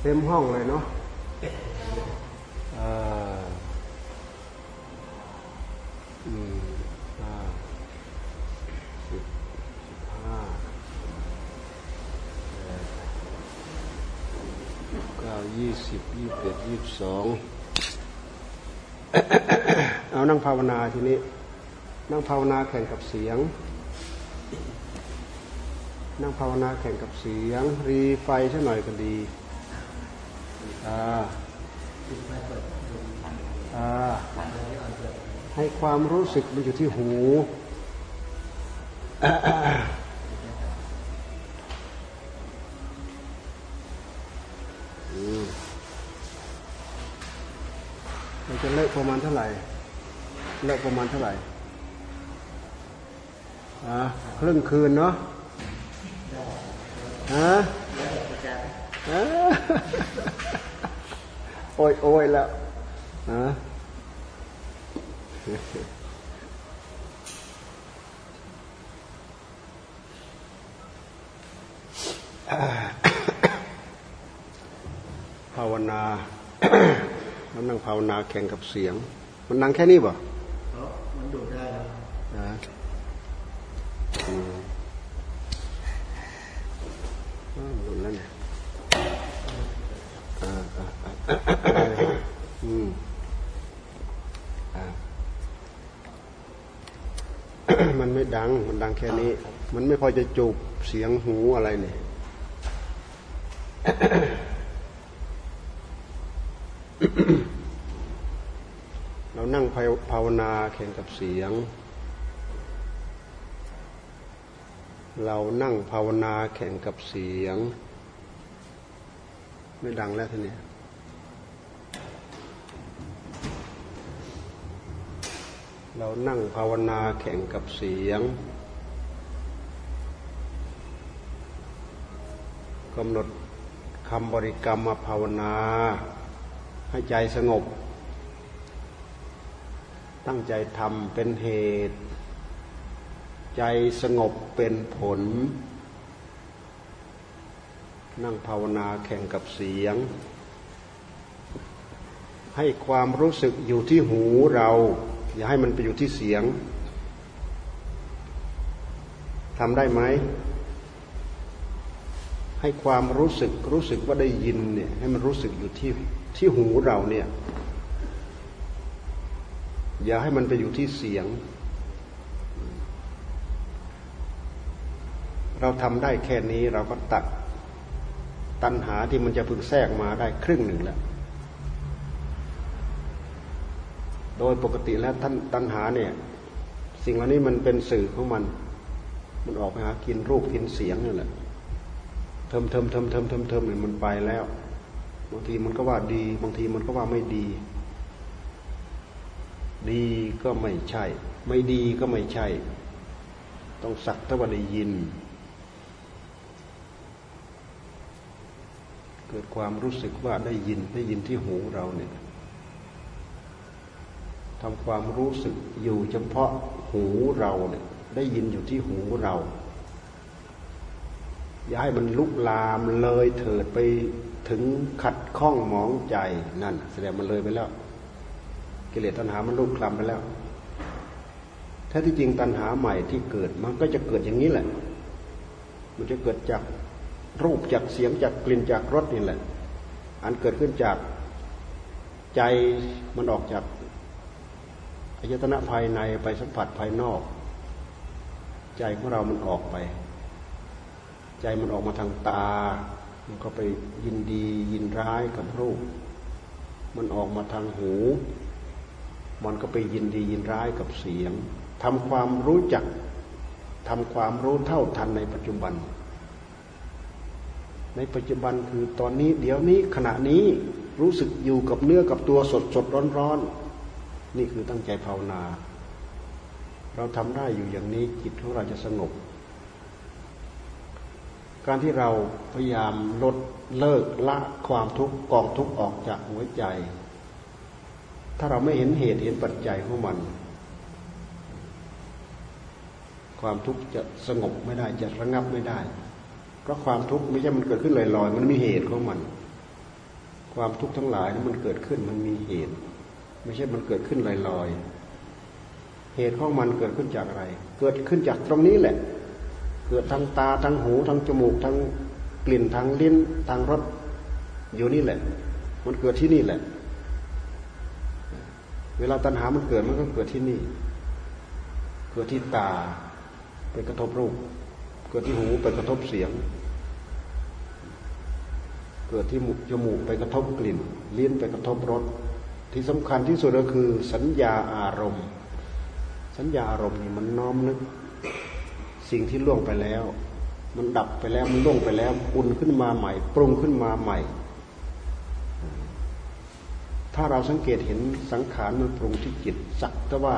เต็มห้องเลยเนาะอืมห้าสิบสิบห้าเก้ายี่สิบยี่สิบเอ็ดยี่สิบสองเอานั่งภาวนาทีนี้ นั่งภาวนาแข่งกับเสียง นั่งภาวนาแข่งกับเสียง รีไฟสักหน่อยก็ดีอ่าอ่าให้ความรู้สึกมันอยู่ที่หูเราจะเลิกประมาณเท่าไหร่ เลิกประมาณเท่าไหร่ อ่าครึ่งคืนเนาะฮะโอ้ยโอ้ยแล้วฮะภาวนา มันนั่งภาวนาแข่งกับเสียง มันนั่งแค่นี้บ่ มันดูได้แล้ว นะอืมอ้าวหลุดแล้วเนี่ยอ่าอ่าอ่าอืมอ่า มันไม่ดัง มันดังแค่นี้ มันไม่พอจะจูบเสียงหูอะไรเนี่ยเรานั่งภาวนาแข่งกับเสียง เรานั่งภาวนาแข่งกับเสียง ไม่ดังแล้วทีนี้ เรานั่งภาวนาแข่งกับเสียงกำหนดคำบริกรรมมาภาวนา ให้ใจสงบ ตั้งใจทำเป็นเหตุ ใจสงบเป็นผล นั่งภาวนาแข่งกับเสียง ให้ความรู้สึกอยู่ที่หูเรา อย่าให้มันไปอยู่ที่เสียงทำได้ไหม ให้ความรู้สึกรู้สึกว่าได้ยินเนี่ย ให้มันรู้สึกอยู่ที่ที่หูเราเนี่ย อย่าให้มันไปอยู่ที่เสียง เราทำได้แค่นี้เราก็ตัดตัณหาที่มันจะพึงแทรกมาได้ครึ่งหนึ่งแล้ว โดยปกติแล้วท่านตัณหาเนี่ย สิ่งเหล่านี้มันเป็นสื่อของมัน มันออกไปหากินรูปกินเสียงนี่แหละเทิมเทิมเทิมเทิมเทิมเทิมเนี่ยมันไปแล้ว บางทีมันก็ว่าดี บางทีมันก็ว่าไม่ดี ดีก็ไม่ใช่ ไม่ดีก็ไม่ใช่ ต้องสักแต่ว่าได้ยิน เกิดความรู้สึกว่าได้ยินได้ยินที่หูเราเนี่ย ทำความรู้สึกอยู่เฉพาะหูเราเนี่ยได้ยินอยู่ที่หูเรา อย่าให้มันลุกลามเลยเถิดไปถึงขัดข้องหมองใจนั่น แสดงมันเลยไปแล้ว กิเลสตัณหามันลุกคลำไปแล้วแท้ที่จริงตัณหาใหม่ที่เกิดมันก็จะเกิดอย่างนี้แหละ มันจะเกิดจากรูปจากเสียงจากกลิ่นจากรสนี่แหละ อันเกิดขึ้นจากใจมันออกจาก อายตนะภายในไปสัมผัสภายนอก ใจของเรามันออกไป ใจมันออกมาทางตา มันก็ไปยินดียินร้ายกับรูป มันออกมาทางหู มันก็ไปยินดียินร้ายกับเสียงทำความรู้จักทำความรู้เท่าทันในปัจจุบัน ในปัจจุบันคือตอนนี้เดี๋ยวนี้ขณะนี้รู้สึกอยู่กับเนื้อกับตัวสดสดร้อนร้อน นี่คือตั้งใจภาวนา เราทำได้อยู่อย่างนี้จิตของเราจะสงบ การที่เราพยายามลดเลิกละความทุกข์กองทุกข์ออกจากหัวใจ ถ้าเราไม่เห็นเหตุเห็นปัจจัยของมัน ความทุกข์จะสงบไม่ได้จะระงับไม่ได้ เพราะความทุกข์ไม่ใช่มันเกิดขึ้นลอยๆ มันมีเหตุของมัน ความทุกข์ทั้งหลายนั้นมันเกิดขึ้นมันมีเหตุ ไม่ใช่มันเกิดขึ้นลอยๆ เหตุของมันเกิดขึ้นจากอะไร เกิดขึ้นจากตรงนี้แหละ เกิดทางตาทางหูทางจมูกทางกลิ่นทางลิ้นทางรสอยู่นี่แหละ มันเกิดที่นี่แหละ เวลาตัณหามันเกิดมันก็เกิดที่นี่ เกิดที่ตาไปกระทบรูป เกิดที่หูไปกระทบเสียง เกิดที่จมูกไปกระทบกลิ่น ลิ้นไปกระทบรส ที่สำคัญที่สุดก็คือสัญญาอารมณ์ สัญญาอารมณ์นี่มันน้อมนึกสิ่งที่ล่วงไปแล้ว มันดับไปแล้วมันล่วงไปแล้วอุ่นขึ้นมาใหม่ ปรุงขึ้นมาใหม่ ถ้าเราสังเกตเห็นสังขารมันปรุงที่จิตสักแต่ว่า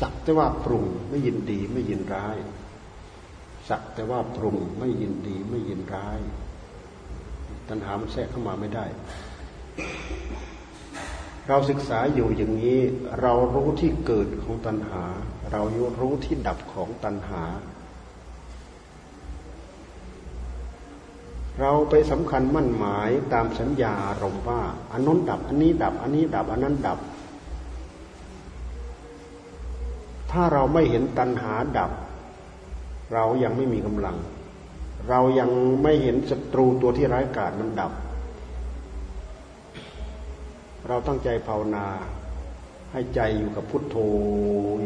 สักแต่ว่าปรุงไม่ยินดีไม่ยินร้ายสักแต่ว่าปรุงไม่ยินดีไม่ยินร้าย ตัณหามันแทรกเข้ามาไม่ได้ เราศึกษาอยู่อย่างนี้ เรารู้ที่เกิดของตัณหา เรารู้ที่ดับของตัณหา เราไปสำคัญมั่นหมายตามสัญญาอารมณ์ว่าอันน้นดับ อันนี้ดับ อันนี้ดับ อันนั้นดับ ถ้าเราไม่เห็นตัณหาดับ เรายังไม่มีกำลัง เรายังไม่เห็นศัตรูตัวที่ร้ายกาจมันดับ เราตั้งใจภาวนา ให้ใจอยู่กับพุทโธ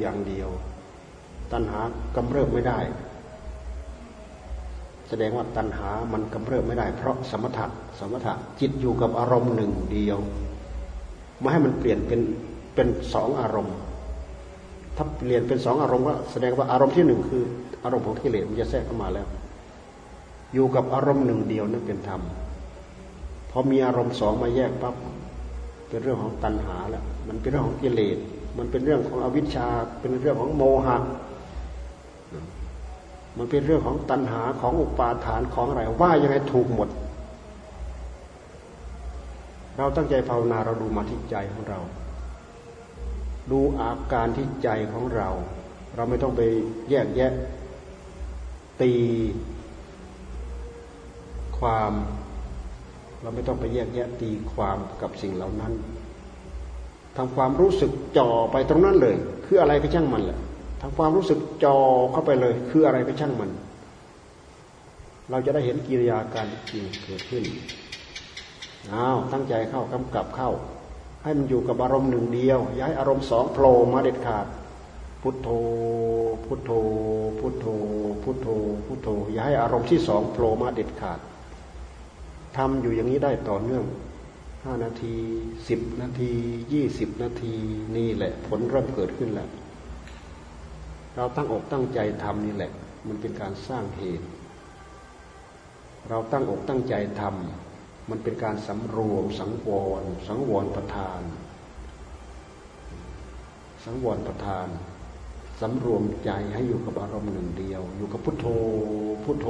อย่างเดียว ตัณหากำเริบไม่ได้ แสดงว่าตัณหามันกำเริบไม่ได้ เพราะสมถะสมถะจิตอยู่กับอารมณ์หนึ่งเดียวไม่ให้มันเปลี่ยนเป็นเป็นสองอารมณ์ ถ้าเปลี่ยนเป็นสองอารมณ์ก็แสดงว่าอารมณ์ที่หนึ่งคือ อารมณ์ของกิเลสมันจะแทรกเข้ามาแล้ว อยู่กับอารมณ์หนึ่งเดียวนั่นเป็นธรรมพอมีอารมณ์สองมาแยกปั๊บ เป็นเรื่องของตัณหาแล้วมันเป็นเรื่องของกิเลส มันเป็นเรื่องของอวิชชา เป็นเรื่องของโมหะ มันเป็นเรื่องของตัณหาของอุปาทานของอะไรว่ายังไงถูกหมด เราตั้งใจภาวนาเราดูมาที่ใจของเรา ดูอาการที่ใจของเรา เราไม่ต้องไปแยกแยะตีความ เราไม่ต้องไปแยกแยะตีความกับสิ่งเหล่านั้นทำความรู้สึกจ่อไปตรงนั้นเลย คืออะไรก็ช่างมันแหละทำความรู้สึกจ่อเข้าไปเลย คืออะไรก็ช่างมัน เราจะได้เห็นกิริยาการจริงเกิดขึ้นอ้าวตั้งใจเข้ากำกับเข้า ให้มันอยู่กับอารมณ์หนึ่งเดียว ย้ายอารมณ์สองโผล่มาเด็ดขาด พุทโธ พุทโธ พุทโธ พุทโธ พุทโธ อย่าให้อารมณ์ที่สองโผล่มาเด็ดขาด ทำอยู่อย่างนี้ได้ต่อเนื่องห้านาทีสิบนาทียี่สิบนาทีนี่แหละ ผลเริ่มเกิดขึ้นแล้ว เราตั้งอกตั้งใจทำนี่แหละ มันเป็นการสร้างเหตุ เราตั้งอกตั้งใจทำมันเป็นการสำรวมสังวร สังวรประทาน สังวรประทาน สำรวมใจให้อยู่กับอารมณ์หนึ่งเดียว อยู่กับพุทโธ พุทโธ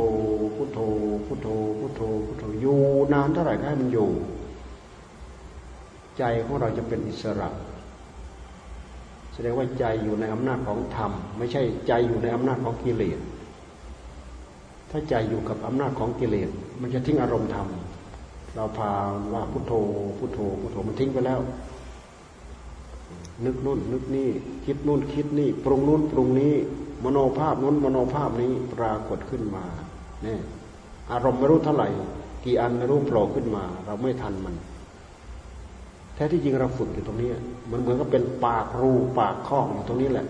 พุทโธ พุทโธ พุทโธ พุทโธ อยู่นานเท่าไหร่ก็ให้มันอยู่ ใจของเราจะเป็นอิสระ แสดงว่าใจอยู่ในอำนาจของธรรม ไม่ใช่ใจอยู่ในอำนาจของกิเลส ถ้าใจอยู่กับอำนาจของกิเลส มันจะทิ้งอารมณ์ธรรม เราพาว่าพุทโธ พุทโธ พุทโธ มันทิ้งไปแล้ว นึกนู่นนึกนี่คิดนู่นคิดนี่ ปรุงนู่นปรุงนี้ มโนภาพนู้นมโนภาพนี้ปรากฏขึ้นมาเนี่ยอารมณ์ไม่รู้เท่าไหร่ กี่อันไม่รู้โผล่ขึ้นมา เราไม่ทันมัน แท้ที่จริงเราฝึกอยู่ตรงนี้ มันเหมือนกับเป็นปากรูปากคอกอยู่ตรงนี้แหละ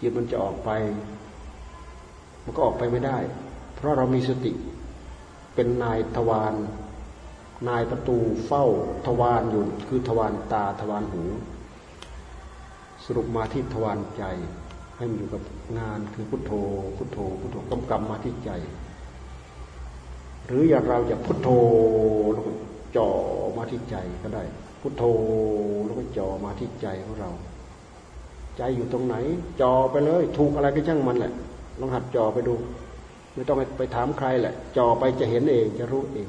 จิตมันจะออกไป มันก็ออกไปไม่ได้ เพราะเรามีสติ เป็นนายทวาร นายประตูเฝ้าทวารอยู่ คือทวารตาทวารหู สรุปมาที่ทวารใจ ให้มันอยู่กับงานคือพุทโธ พุทโธ พุทโธกำกับมาที่ใจ หรืออย่างเราจะพุทโธแล้วก็จ่อมาที่ใจก็ได้ พุทโธแล้วก็จ่อมาที่ใจของเรา ใจอยู่ตรงไหนจ่อไปเลย ถูกอะไรก็ช่างมันแหละลองหัดจ่อไปดู ไม่ต้องไปถามใครแหละจ่อไปจะเห็นเองจะรู้เอง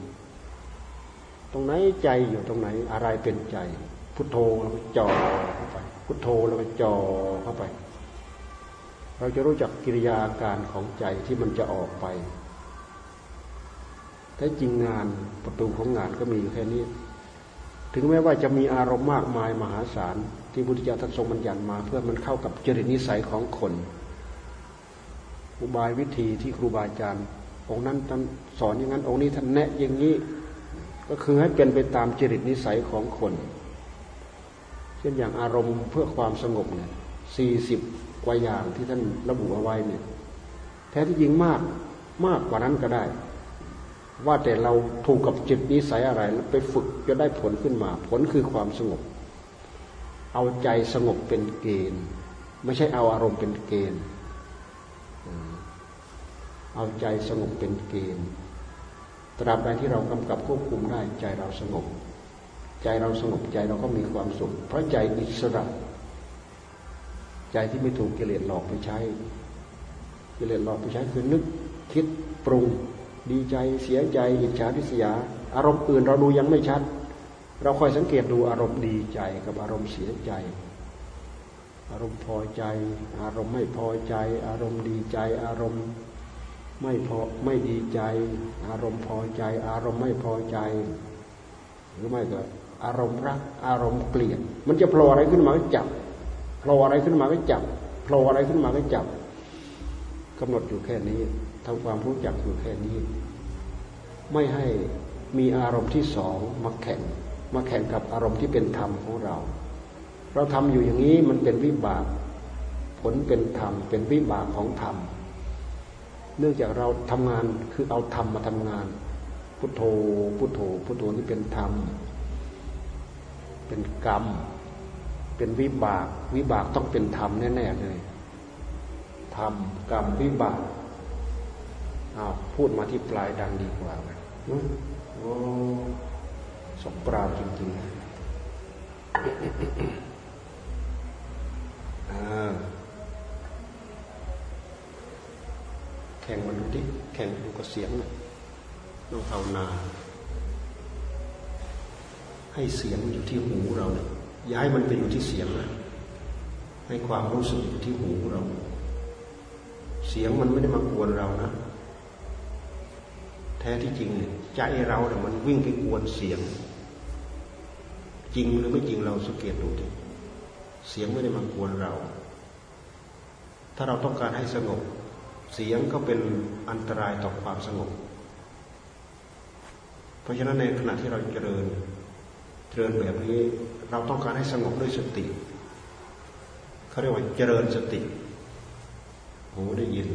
รงไหนใจอยู่ตรงไหนอะไรเป็นใจ พุทโธแล้วก็จ่อเข้าไป พุทโธแล้วก็จ่อเข้าไป เราจะรู้จักกิริยาอาการของใจที่มันจะออกไปแท้จริงงานประตูของงานก็มีอยู่แค่นี้ ถึงแม้ว่าจะมีอารมณ์มากมายมหาศาล ที่พุทธเจ้าท่านทรงบัญญัติมา เพื่อมันเข้ากับจริตนิสัยของคนอุบายวิธีที่ครูบาอาจารย์องค์นั้นท่านสอนอย่างนั้นองค์นี้ท่านแนะอย่างนี้ ก็คือให้เป็นไปตามจริตนิสัยของคน เช่นอย่างอารมณ์เพื่อความสงบเนี่ยสี่สิบกว่าอย่างที่ท่านระบุเอาไว้เนี่ย แท้ที่จริงมากมากกว่านั้นก็ได้ ว่าแต่เราถูกกับจิตนิสัยอะไรไปฝึกจะได้ผลขึ้นมา ผลคือความสงบ เอาใจสงบเป็นเกณฑ์ ไม่ใช่เอาอารมณ์เป็นเกณฑ์ เอาใจสงบเป็นเกณฑ์ ตราบใดที่เรากำกับควบคุมได้ใจเราสงบ ใจเราสงบใจเราก็มีความสุข เพราะใจอิสระ ใจที่ไม่ถูกกิเลสหลอกไปใช้ กิเลสหลอกไปใช้คือนึกคิดปรุง ดีใจเสียใจอิจฉาทิษยา อารมณ์อื่นเราดูยังไม่ชัด เราคอยสังเกตดูอารมณ์ดีใจกับอารมณ์เสียใจ อารมณ์พอใจ อารมณ์ไม่พอใจ อารมณ์ดีใจ อารมณ์ ไม่พอไม่ดีใจ อารมณ์พอใจ อารมณ์ไม่พอใจ หรือไม่ก็อารมณ์รัก อารมณ์เกลียด มันจะโผล่อะไรขึ้นมาก็จับโผล่อะไรขึ้นมาก็จับโผล่อะไรขึ้นมาก็จับกำหนดอยู่แค่นี้ทำความรู้จักอยู่แค่นี้ ไม่ให้มีอารมณ์ที่สองมาแข่ง มาแข่งกับอารมณ์ที่เป็นธรรมของเรา เราทำอยู่อย่างนี้มันเป็นวิบาก ผลเป็นธรรมเป็นวิบากของธรรม เนื่องจากเราทำงานคือเอาธรรมมาทำงาน พุทโธพุทโธพุทโธนี่เป็นธรรม เป็นกรรม เป็นวิบาก วิบากต้องเป็นธรรมแน่ๆเลยธรรมกรรมวิบากอ้าวพูดมาที่ปลายดังดีกว่าไหมโอ้สมปราจริงๆอ่า ข่งมันดูดิแข่งดูกับเสียงต้องภาวนาให้เสียงอยู่ที่หูเราเนี่ยย้ายมันไปอยู่ที่เสียงนะให้ความรู้สึกอยู่ที่หูเรา เสียงมันไม่ได้มากวนเรานะ แท้ที่จริงเนี่ยใจเราเนี่ยมันวิ่งไปกวนเสียง จริงหรือไม่จริงเราสังเกตดูดิเสียงไม่ได้มากวนเรา ถ้าเราต้องการให้สงบ เสียงก็เป็นอันตรายต่อความสงบ เพราะฉะนั้นในขณะที่เราเจริญเจริญแบบนี้เราต้องการให้สงบด้วยสติเขาเรียกว่าเจริญสติหูได้ยิน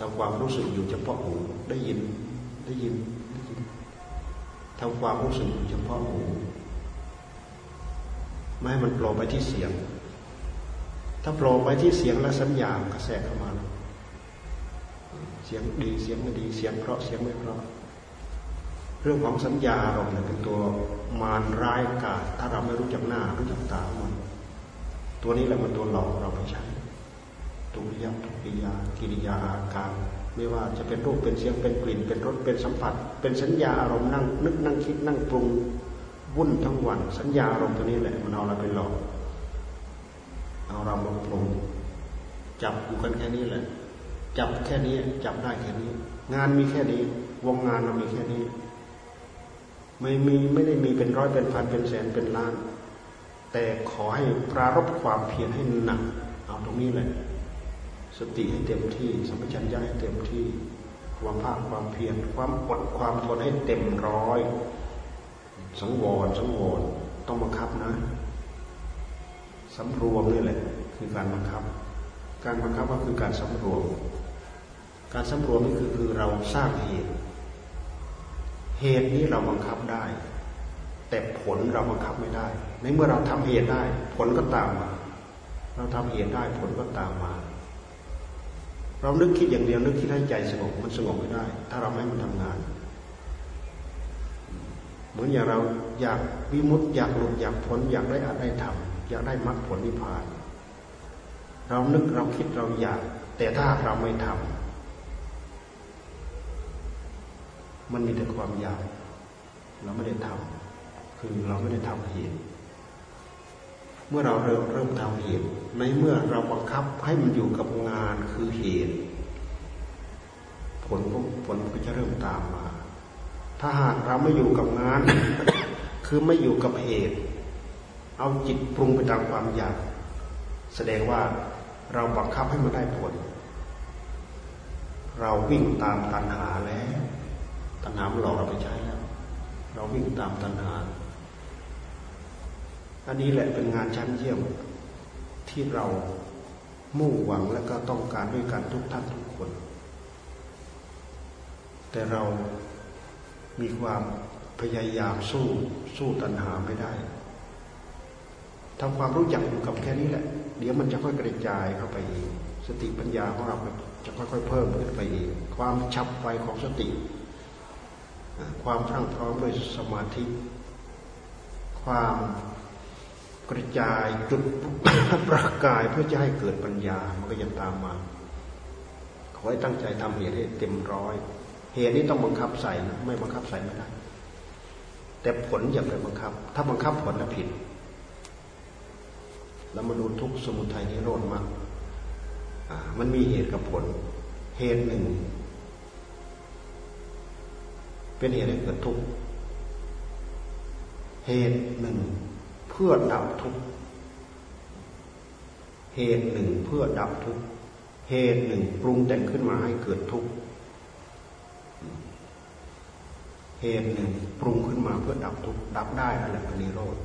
ทำความรู้สึกอยู่เฉพาะหูได้ยินได้ยินได้ยินทำความรู้สึกอยู่เฉพาะหูไม่ให้มันโผล่ไปที่เสียง ถ้าโผล่ไปที่เสียงและสัญญาณกระแสเข้ามา เสียงดีเสียงไม่ดีเสียงเพราะเสียงไม่เพราะ เรื่องของสัญญาอารมณ์เป็นตัวมารร้ายกาจถ้าเราไม่รู้จักหน้ารู้จักตามัน ตัวนี้แหละมันตัวหลอกเราไปใช้ตุริยทุกิยากิริยาอาการ ไม่ว่าจะเป็นรูปเป็นเสียงเป็นกลิ่น เป็นรสเป็นสัมผัส เป็นสัญญาอารมณ์นั่งนึกนั่งคิดนั่งปรุงวุ่นทั้งวัน สัญญาอารมณ์ตัวนี้แหละมันเอาเราไปหลอก เอาเรามาปรุงจับอยู่กันแค่นี้แหละ จับแค่นี้ จับได้แค่นี้ งานมีแค่นี้ วงงานเรามีแค่นี้ ไม่มีไม่ได้มีเป็นร้อยเป็นพันเป็นแสนเป็นล้าน แต่ขอให้ปรารบความเพียรให้หนักเอาตรงนี้แหละ สติให้เต็มที่สัมปชัญญะให้เต็มที่ ความภาคความเพียรความอดความทนให้เต็มร้อย สังวรสังวรต้องบังคับนะ สำรวมนี่แหละคือการบังคับ การบังคับก็คือการสำรวม การสำรวมนี่คือคือเราสร้างเหตุ เหตุนี้เราบังคับได้ แต่ผลเราบังคับไม่ได้ ในเมื่อเราทำเหตุได้ ผลก็ตามมา เราทำเหตุได้ผลก็ตามมา เรานึกคิดอย่างเดียวนึกคิดให้ใจสงบมันสงบไม่ได้ ถ้าเราไม่มันทำงานเหมือนอย่างเราอยากวิมุตต์อยากหลุดอยากพ้นอยากได้อะไรทำ อยากได้มรรคผลนิพพาน เรานึกเราคิดเราอยาก แต่ถ้าเราไม่ทำมันมีแต่ความอยาก เราไม่ได้ทำคือเราไม่ได้ทำเหตุเมื่อเราเริ่มเริ่มทำเหตุในเมื่อเราบังคับให้มันอยู่กับงานคือเหตุผลผลก็จะเริ่มตามมา ถ้าหากเราไม่อยู่กับงาน คือไม่อยู่กับเหตุ เอาจิตปรุงไปตามความอยาก แสดงว่าเราบังคับให้มันได้ผล เราวิ่งตามตัณหาแล้ว ตัณหาหลอกเราไปใช้แล้ว เราวิ่งตามตัณหา อันนี้แหละเป็นงานชั้นเยี่ยมที่เรามุ่งหวังและก็ต้องการด้วยกันทุกท่านทุกคน แต่เรามีความพยายามสู้สู้ตัณหาไม่ได้ ทำความรู้จักอยู่กับแค่นี้แหละ เดี๋ยวมันจะค่อยกระจายเข้าไปเองสติปัญญาของเราจะค่อยๆเพิ่มขึ้นไปเองความฉับไวของสติ ความพรั่งพร้อมด้วยสมาธิ ความกระจายจุดประกายเพื่อจะให้เกิดปัญญา มันก็ยังตามมา ขอให้ตั้งใจทำเหตุให้เต็มร้อย เหตุนี้ต้องบังคับใส่นะไม่บังคับใส่ไม่ได้ แต่ผลอย่าไปบังคับ ถ้าบังคับผลนะผิด แล้วมาดูทุกสมุทัยนิโรธมากมันมีเหตุกับผล เหตุหนึ่ง เป็นเหตุให้เกิดทุกข์เหตุหนึ่งเพื่อดับทุกข์เหตุหนึ่งเพื่อดับทุกข์เหตุหนึ่งปรุงแต่งขึ้นมาให้เกิดทุกข์เหตุหนึ่งปรุงขึ้นมาเพื่อดับทุกข์ดับได้อะไรเป็นนิโรธ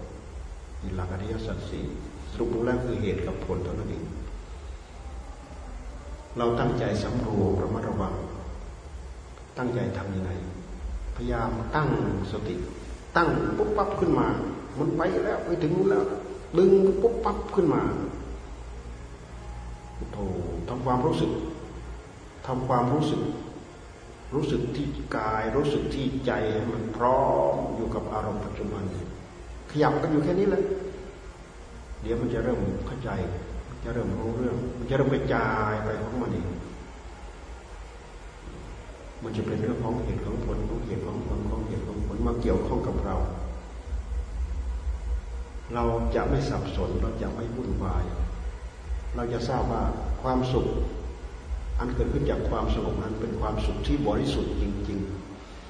นี่หลักอริยสัจสี่ สรุปแล้วคือเหตุกับผลเท่านั้นเองเราตั้งใจสำรวมระมัดระวัง ตั้งใจทำยังไง พยายามตั้งสติ ตั้งปุ๊บปั๊บขึ้นมา มันไปแล้วไปถึงนู้นแล้ว ดึงปุ๊บปั๊บขึ้นมาโธทำความรู้สึกทำความรู้สึก รู้สึกที่กาย รู้สึกที่ใจมันพร้อมอยู่กับอารมณ์ปัจจุบันขยับกันอยู่แค่นี้แหละ เดี๋ยวมันจะเริ่มเข้าใจ จะเริ่มรู้เรื่อง มันจะเริ่มกระจายไปของมันเองมันจะเป็นเรื่องของเหตุของผลของเหตุของผลของเหตุของผลมาเกี่ยวข้องกับเรา เราจะไม่สับสนเราจะไม่วุ่นวาย เราจะทราบว่าความสุข อันเกิดขึ้นจากความสงบนั้นเป็นความสุขที่บริสุทธิ์จริง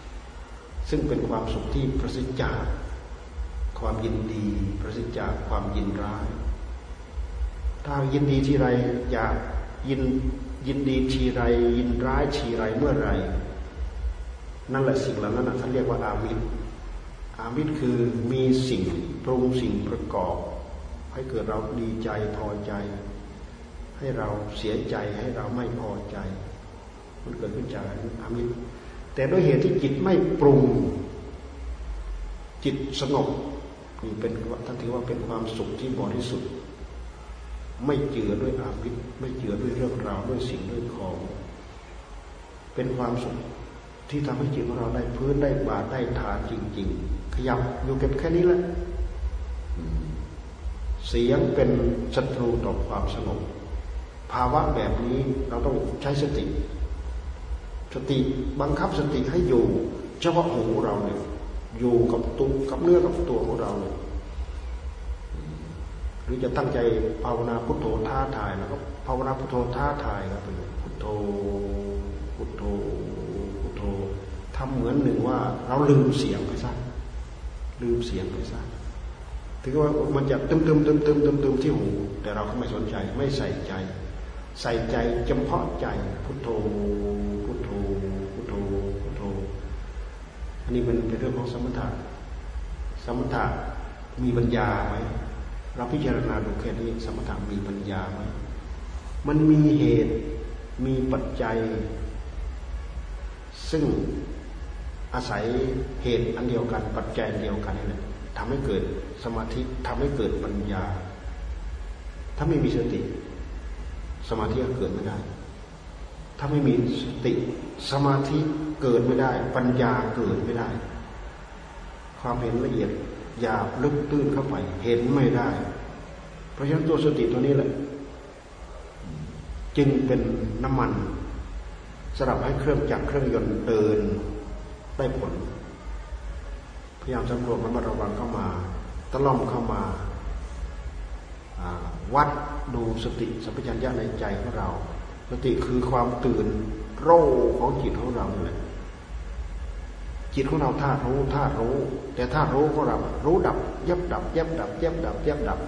ๆ ซึ่งเป็นความสุขที่ประสิทธิ์จาก ความยินดีประสิทธิ์จากความยินร้าย ถ้ายินดีทีไรอยากยินยินดีทีไร ยินร้ายทีไรเมื่อไรนั่นแหละสิ่งเหล่านั้นเขานเรียกว่าอาวิธอามิตรคือมีสิ่งปรุงสิ่งประกอบ ให้เกิดเราดีใจพอใจ ให้เราเสียใจให้เราไม่พอใจ มันเกิดขึ้นจากอามิตรแต่ด้วยเหตุที่จิตไม่ปรุง จิตสงบ นี่เป็นท่านถือว่าเป็นความสุขที่บริสุทธิ์ ไม่เจือด้วยอามิตรไม่เจือด้วยเรื่องราวด้วยสิ่งด้วยของ เป็นความสุขที่ทำให้จิตของเราได้พื้นได้บาดได้ฐานจริง ๆ ขยับอยู่เก็บแค่นี้แหละเสียงเป็นศัตรูต่อความสงบภาวะแบบนี้เราต้องใช้สติ สติบังคับสติให้อยู่เฉพาะหูเราเนี่ย อยู่กับตุ้กับเนื้อกับตัวของเราเนี่ยหรือจะตั้งใจภาวนาพุทโธท้าทายแล้วก็ภาวนาพุทโธท้าทายครับพุทโธพุทโธธทำเหมือนหนึ่งว่า เราลืมเสียงไปซะลืมเสียงไปซะถึงว่ามันจะตึมตึมตึมตึมตึมตึมที่หูแต่เราก็ไม่สนใจไม่ใส่ใจ ใส่ใจเฉพาะใจพุทโธพุทโธ อันนี้เป็นเป็นเรื่องของสมถะสมถะมีปัญญาไหมเราพิจารณาดูแค่นี้สมถะมีปัญญาไหมมันมีเหตุมีปัจจัย ซึ่งอาศัยเหตุอันเดียวกัน ปัจจัยเดียวกันนี่แหละทำให้เกิดสมาธิทำให้เกิดปัญญา ถ้าไม่มีสติ สมาธิก็เกิดไม่ได้ ถ้าไม่มีสติสมาธิเกิดไม่ได้ ปัญญาเกิดไม่ได้ ความเห็นละเอียดหยาบลึกตื้นเข้าไป เห็นไม่ได้ เพราะฉะนั้นตัวสติตัวนี้แหละ จึงเป็นน้ำมันสำหรับให้เครื่องจักรเครื่องยนต์เดินได้ผล พยายามสำรวจมันมาระวังเข้ามา ตะล่อมเข้ามาวัดดูสติสัมปชัญญะในใจของเรา สติคือความตื่นรู้ของจิตของเราเนี่ยจิตของเราธาตุรู้ธาตุรู้ แต่ธาตุรู้ของเรารู้ดับยับดับยับดับยับดับยับดับ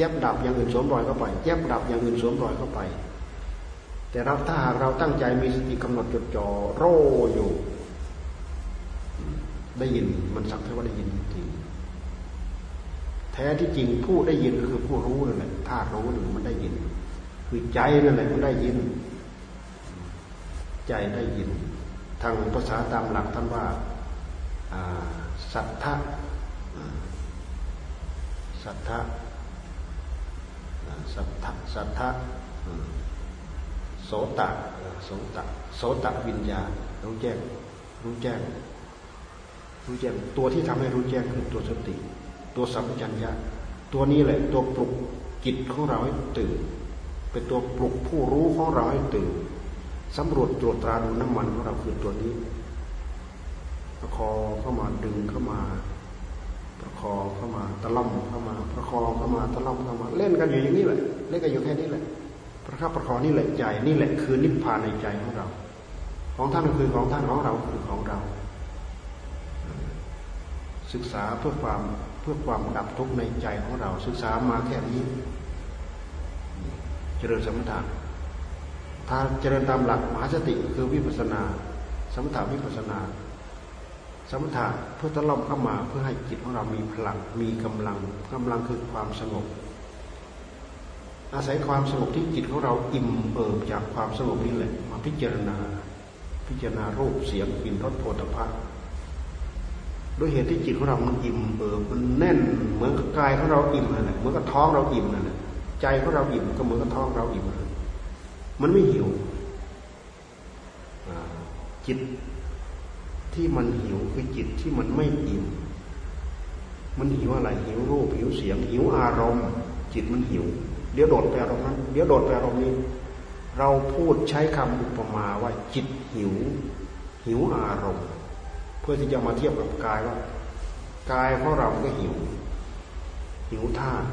ยับดับอย่างอื่นสวมรอยเข้าไปยับดับอย่างอื่นสวมรอยเข้าไป แต่เราถ้าหากเราตั้งใจมีสติกำหนดจดจ่อโรอยู่ ได้ยินมันสักแค่ว่าได้ยินจริงแท้ที่จริงผู้ได้ยินก็คือผู้รู้นั่นแหละธาตุรู้หนึ่งมันได้ยิน คือใจนั่นแหละมันได้ยิน ใจได้ยิน ทางภาษาตามหลักท่านว่าสัทธะสัทธะสัทธะสัทธะโสตะโสตะโสตะวิญญาณรู้แจ้งรู้แจ้งรู้แจ้งตัวที่ทำให้รู้แจ้งคือตัวสติ ตัวสัมปชัญญะตัวนี้แหละ ตัวปลุกจิตของเราให้ตื่น เป็นตัวปลุกผู้รู้ของเราให้ตื่นสำรวจตรวจตราดูน้ำมันของเราคือตัวนี้ ประคอเข้ามาดึงเข้ามา ประคอเข้ามาตะล่อมเข้ามา ประคอเข้ามาตะล่อมเข้ามา เล่นกันอยู่อย่างนี้แหละเล่นกันอยู่แค่นี้แหละประคับประคองนี่แหละใจนี่แหละคือนิพพานในใจของเรา ของท่านคือของท่านของเราคือของเรา ศึกษาเพื่อความเพื่อความดับทุกข์ในใจของเรา ศึกษามาแค่นี้ เจริญสมถะถ้าเจริญตามหลักมหาสติคือวิปัสนา สมถะวิปัสนา สมถะเพื่อตะล่อมเข้ามาเพื่อให้จิตของเรามีพลังมีกำลังกำลังคือความสงบ อาศัยความสงบที่จิตของเราอิ่มเอิบจากความสงบนี้แหละมาพิจารณา พิจารณารูปเสียงกลิ่นรสโผฏฐัพพด้วยเหตุที่จิตของเรามันอิ่มเอิบมันแน่นเหมือนกับกายของเราอิ่มนั่นแหละเหมือนกับท้องเราอิ่มนั่นแหละ ใจของเราอิ่มก็เหมือนกับท้องเราอิ่มมันไม่หิวจิตที่มันหิวคือจิตที่มันไม่อิ่ม มันหิวอะไรหิวรูปหิวเสียง หิวอารมณ์ จิตมันหิว เดี๋ยวโดดไปอารมณ์นั้นเดี๋ยวโดดไปอารมณ์นี้ เราพูดใช้คำอุปมาว่าจิตหิว หิวอารมณ์ เพื่อที่จะมาเทียบกับกายว่ากายของเราก็หิว หิวธาตุ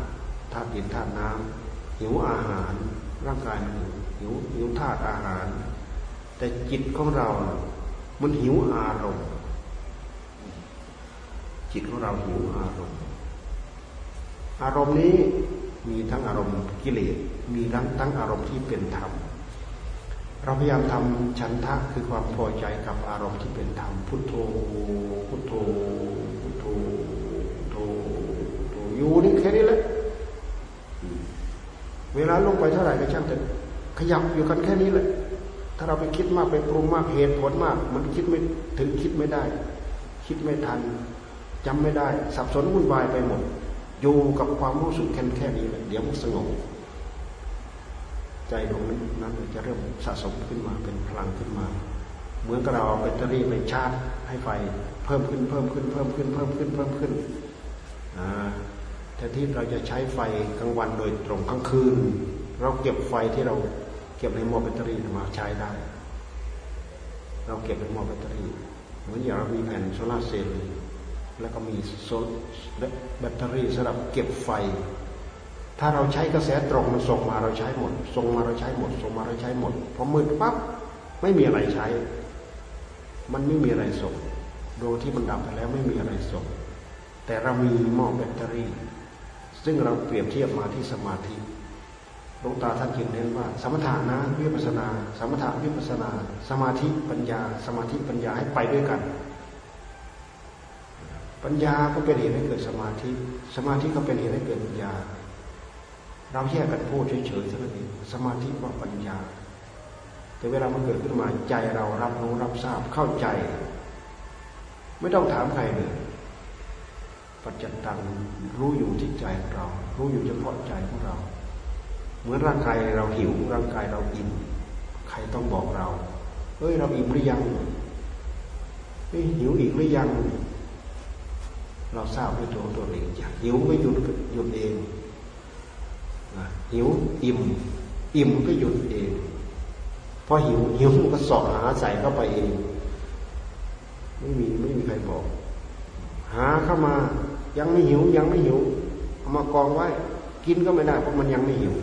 ธาตุดินธาตุน้ำหิวอาหาร ร่างกายมันหิวหิวหิวธาตุอาหาร แต่จิตของเรา มันหิวอารมณ์ จิตของเราหิวอารมณ์ อารมณ์นี้มีทั้งอารมณ์กิเลส มีทั้งทั้งอารมณ์ที่เป็นธรรม เราพยายามทำฉันทะคือความพอใจกับอารมณ์ที่เป็นธรรม พุทโธ พุทโธ พุทโธ พุทโธพุทโธอยู่นี่แค่นี้แหละ เวลาลงไปเท่าไหร่ก็ช่างแต่ขยับอยู่กันแค่นี้แหละ ถ้าเราไปคิดมากไปปรุงมากเหตุผลมาก มันคิดไม่ถึงคิดไม่ได้ คิดไม่ทันจำไม่ได้ สับสนวุ่นวายไปหมด อยู่กับความรู้สึกแค่แค่นี้แหละเดี๋ยวมันสงบใจดวงนั้นจะเริ่มสะสมขึ้นมาเป็นพลังขึ้นมา เหมือนกับเราเอาแบตเตอรี่ไปชาร์จให้ไฟ เพิ่มขึ้นเพิ่มขึ้นเพิ่มขึ้นเพิ่มขึ้นเพิ่มขึ้น แทนที่เราจะใช้ไฟกลางวันโดยตรงกลางคืน เราเก็บไฟที่เราเก็บในหม้อแบตเตอรี่มาใช้ได้ เราเก็บในหม้อแบตเตอรี่เหมือนอย่างเรามีแผ่นโซลาร์เซลล์แล้วก็มีโซลแบตเตอรี่สำหรับเก็บไฟ ถ้าเราใช้กระแสตรงมันส่งมาเราใช้หมด ส่งมาเราใช้หมด ส่งมาเราใช้หมดพอมืดปั๊บไม่มีอะไรใช้ มันไม่มีอะไรส่งดวงที่มันดับไปแล้วไม่มีอะไรส่ง แต่เรามีหม้อแบตเตอรี่ ซึ่งเราเปรียบเทียบมาที่สมาธิลวงตาท่านจึงเน้นว่า สมถะนะวิปัสนา สมถะวิปัสนา สมาธิปัญญา สมาธิปัญญาให้ไปด้วยกัน ปัญญาก็เป็นเหตุให้เกิดสมาธิ สมาธิก็เป็นเหตุให้เกิดปัญญา เราแยกกันพูดเฉยๆเท่านั้นเองสมาธิว่าปัญญา แต่เวลามันเกิดขึ้นมาใจเรารับรู้รับทราบเข้าใจ ไม่ต้องถามใครเลย ปัจจตังรู้อยู่ที่ใจของเรา รู้อยู่เฉพาะใจของเราเหมือนร่างกายเราหิวร่างกายเราอิ่มใครต้องบอกเราเฮ้ยเราอิ่มหรือยังเฮ้ยหิวอีกหรือยัง เราทราบด้วยตัวตัวเองอยากหิวก็หยุดหยุดเองหิวอิ่ม อิ่มก็หยุดเองพอหิวหิวก็สอบหาใส่เข้าไปเอง ไม่มีไม่มีใครบอก หาเข้ามา ยังไม่หิวยังไม่หิวเอามากองไว้ กินก็ไม่ได้เพราะมันยังไม่หิว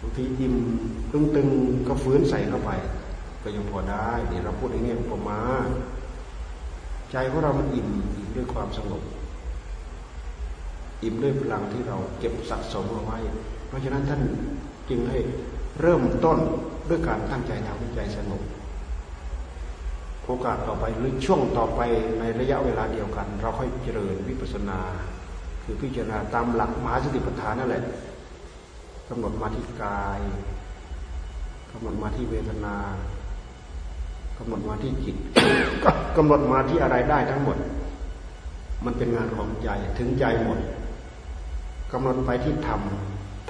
บางทีอิ่มตึงๆก็ฝืนใส่เข้าไป ก็ยังพอได้เดี๋ยวเราพูดอย่างนี้พอมาณใจของเรามันอิ่มอิ่มด้วยความสงบอิ่มด้วยพลังที่เราเก็บสะสมเอาไว้ เพราะฉะนั้นท่านจึงให้เริ่มต้นด้วยการตั้งใจทำให้ใจสงบ โอกาสต่อไปหรือช่วงต่อไปในระยะเวลาเดียวกัน เราค่อยเจริญวิปัสสนา คือพิจารณาตามหลักมหาสติปัฏฐานนั่นแหละกำหนดมาที่กายกำหนดมาที่เวทนากำหนดมาที่จิตกำหนดมาที่อะไรได้ทั้งหมด มันเป็นงานของใจถึงใจหมดกำหนดไปที่ธรรม